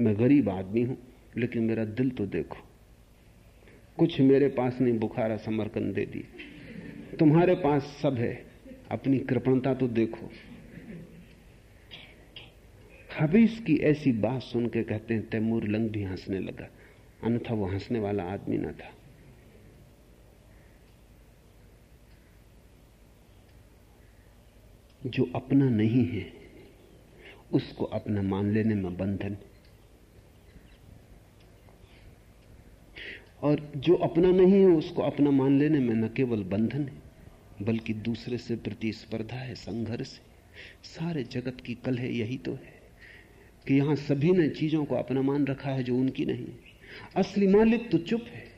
[SPEAKER 3] मैं गरीब आदमी हूँ, लेकिन मेरा दिल तो देखो। कुछ मेरे पास नहीं बुखारा समरकंद दे दी। तुम्हारे पास सब है, अपनी कृपणता तो देखो। हबीस की ऐसी बात सुन के कहते हैं, तैमूर लंग भी हंसने लगा। अन्यथा वो हंसने वाला आदमी ना था। जो अपना नहीं है, उसको अपना मान लेने में बंधन और जो अपना नहीं है, उसको अपना मान लेने में न केवल बंधन है, बल्कि दूसरे से प्रतिस्पर्धा है, संघर्ष है। सारे जगत की कल है, यही तो है कि यहाँ सभी ने चीज़ों को अपना मान रखा है जो उनकी नहीं असली मालिक तो चुप है।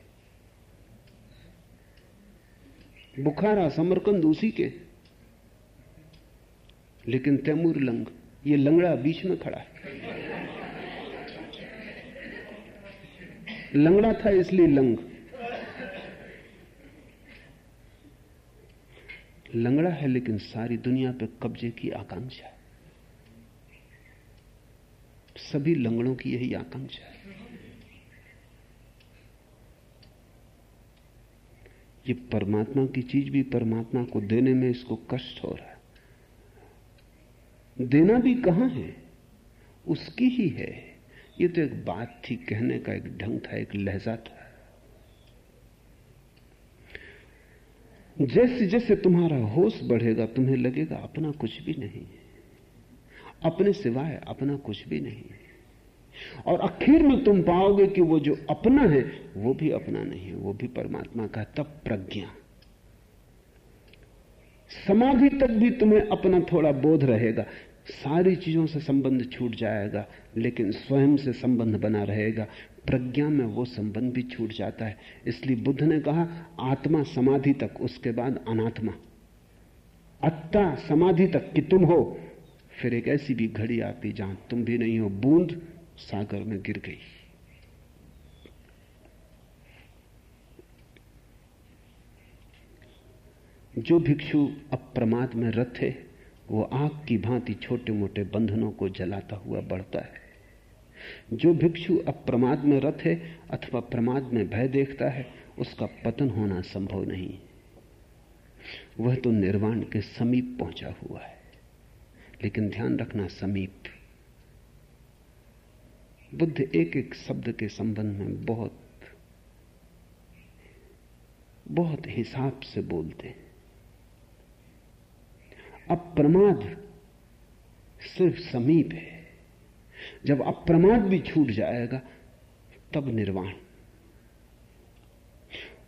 [SPEAKER 3] बुखारा, समरकंद उसी के। लेकिन तैमूर लंग, ये लंगड़ा बीच में खड़ा है। लंगड़ा था इसलिए लंग। लंगड़ा है लेकिन सारी दुनिया पे कब्जे की आकांक्षा है। सभी लंगड़ों की यही आकांक्षा है। ये परमात्मा की चीज़ भी परमात्मा को देने में इसको कष्ट हो रहा है। देना भी कहाँ है? उसकी ही है। ये तो एक बात थी, कहने का एक ढंग था, एक लहजा था। जैसे जैसे तुम्हारा होश बढ़ेगा, तुम्हें लगेगा अपना कुछ भी नहीं अपने सिवाय अपना कुछ भी नहीं और आखिर में तुम पाओगे कि वो जो अपना है, वो भी अपना नहीं है, वो भी परमात्मा का तब प्रज्ञा। समाधि तक भी तुम्हें अपना थोड़ा बोध रहेगा। सारी चीज़ों से संबंध छूट जाएगा, लेकिन स्वयं से संबंध बना रहेगा। प्रज्ञा में वो संबंध भी छूट जाता है। इसलिए बुद्ध ने कहा, आत्मा समाधि तक, उसके बाद अनात्मा। अत्ता समाधि तक कि तुम हो। फिर एक ऐसी भी घड़ी आती जहाँ तुम भी नहीं हो। बूंद सागर में गिर गई। जो भिक्षु अप्रमाद में रथ है वो आग की भांति छोटे मोटे बंधनों को जलाता हुआ बढ़ता है। जो भिक्षु अब प्रमाद में रथ है अथवा प्रमाद में भय देखता है, उसका पतन होना संभव नहीं। वह तो निर्वाण के समीप पहुँचा हुआ है। लेकिन ध्यान रखना समीप। बुद्ध एक एक शब्द के संबंध में बहुत बहुत हिसाब से बोलते हैं। अप्रमाद सिर्फ़ समीप है। जब अप्रमाद भी छूट जाएगा, तब निर्वाण।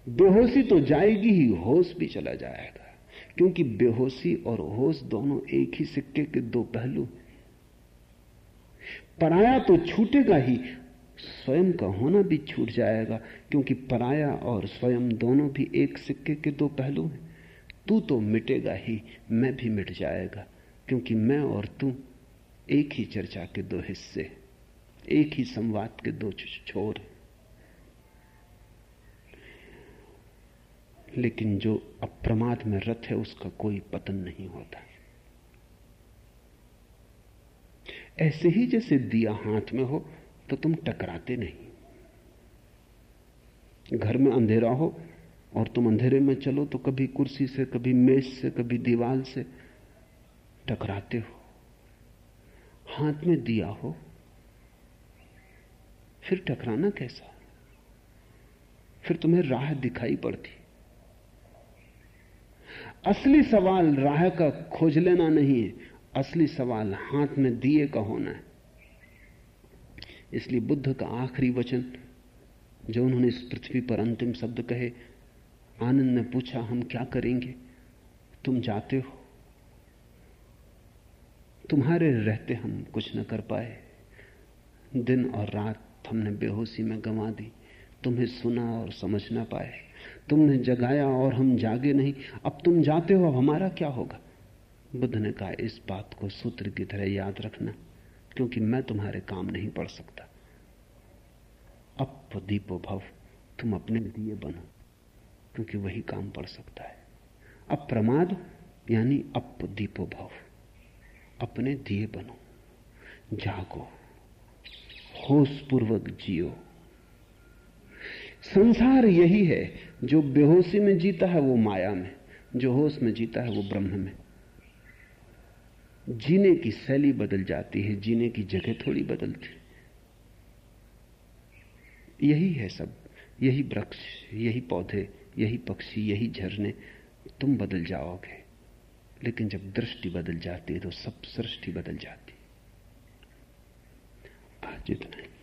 [SPEAKER 3] बेहोशी तो जाएगी ही, होश भी चला जाएगा। क्योंकि बेहोशी और होश दोनों एक ही सिक्के के दो पहलू पराया तो छूटेगा ही, स्वयं का होना भी छूट जाएगा, क्योंकि पराया और स्वयं दोनों भी एक सिक्के के दो पहलू हैं। तू तो मिटेगा ही, मैं भी मिट जाएगा, क्योंकि मैं और तू एक ही चर्चा के दो हिस्से एक ही संवाद के दो छोर लेकिन जो अप्रमाद में रथ है, उसका कोई पतन नहीं होता। ऐसे ही जैसे दिया हाथ में हो तो तुम टकराते नहीं। घर में अंधेरा हो और तुम अंधेरे में चलो तो कभी कुर्सी से, कभी मेज से, कभी दीवार से टकराते हो। हाथ में दिया हो, फिर टकराना कैसा? फिर तुम्हें राह दिखाई पड़ती। असली सवाल राह का खोज लेना नहीं है, असली सवाल हाथ में दिए का होना है। इसलिए बुद्ध का आखिरी वचन, जो उन्होंने इस पृथ्वी पर अंतिम शब्द कहे आनंद ने पूछा, हम क्या करेंगे? तुम जाते हो। तुम्हारे रहते हम कुछ न कर पाए। दिन और रात हमने बेहोशी में गंवा दी। तुम्हें सुना और समझ ना पाए। तुमने जगाया और हम जागे नहीं। अब तुम जाते हो, अब हमारा क्या होगा? बुद्ध ने कहा, इस बात को सूत्र की तरह याद रखना, क्योंकि मैं तुम्हारे काम नहीं पड़ सकता। अब दीपो भव तुम अपने दिए बनो। क्योंकि वही काम पड़ सकता है। अप्रमाद, यानी अप दीपो भव अपने दिए बनो। जागो। होश पूर्वक जियो। संसार यही है, जो बेहोशी में जीता है वो माया में, जो होश में जीता है वो ब्रह्म में। जीने की शैली बदल जाती है, जीने की जगह थोड़ी बदलती यही है सब, यही वृक्ष, यही पौधे यही पक्षी, यही झरने, तुम बदल जाओगे। लेकिन जब दृष्टि बदल जाती है तो सब सृष्टि बदल जाती आज इतना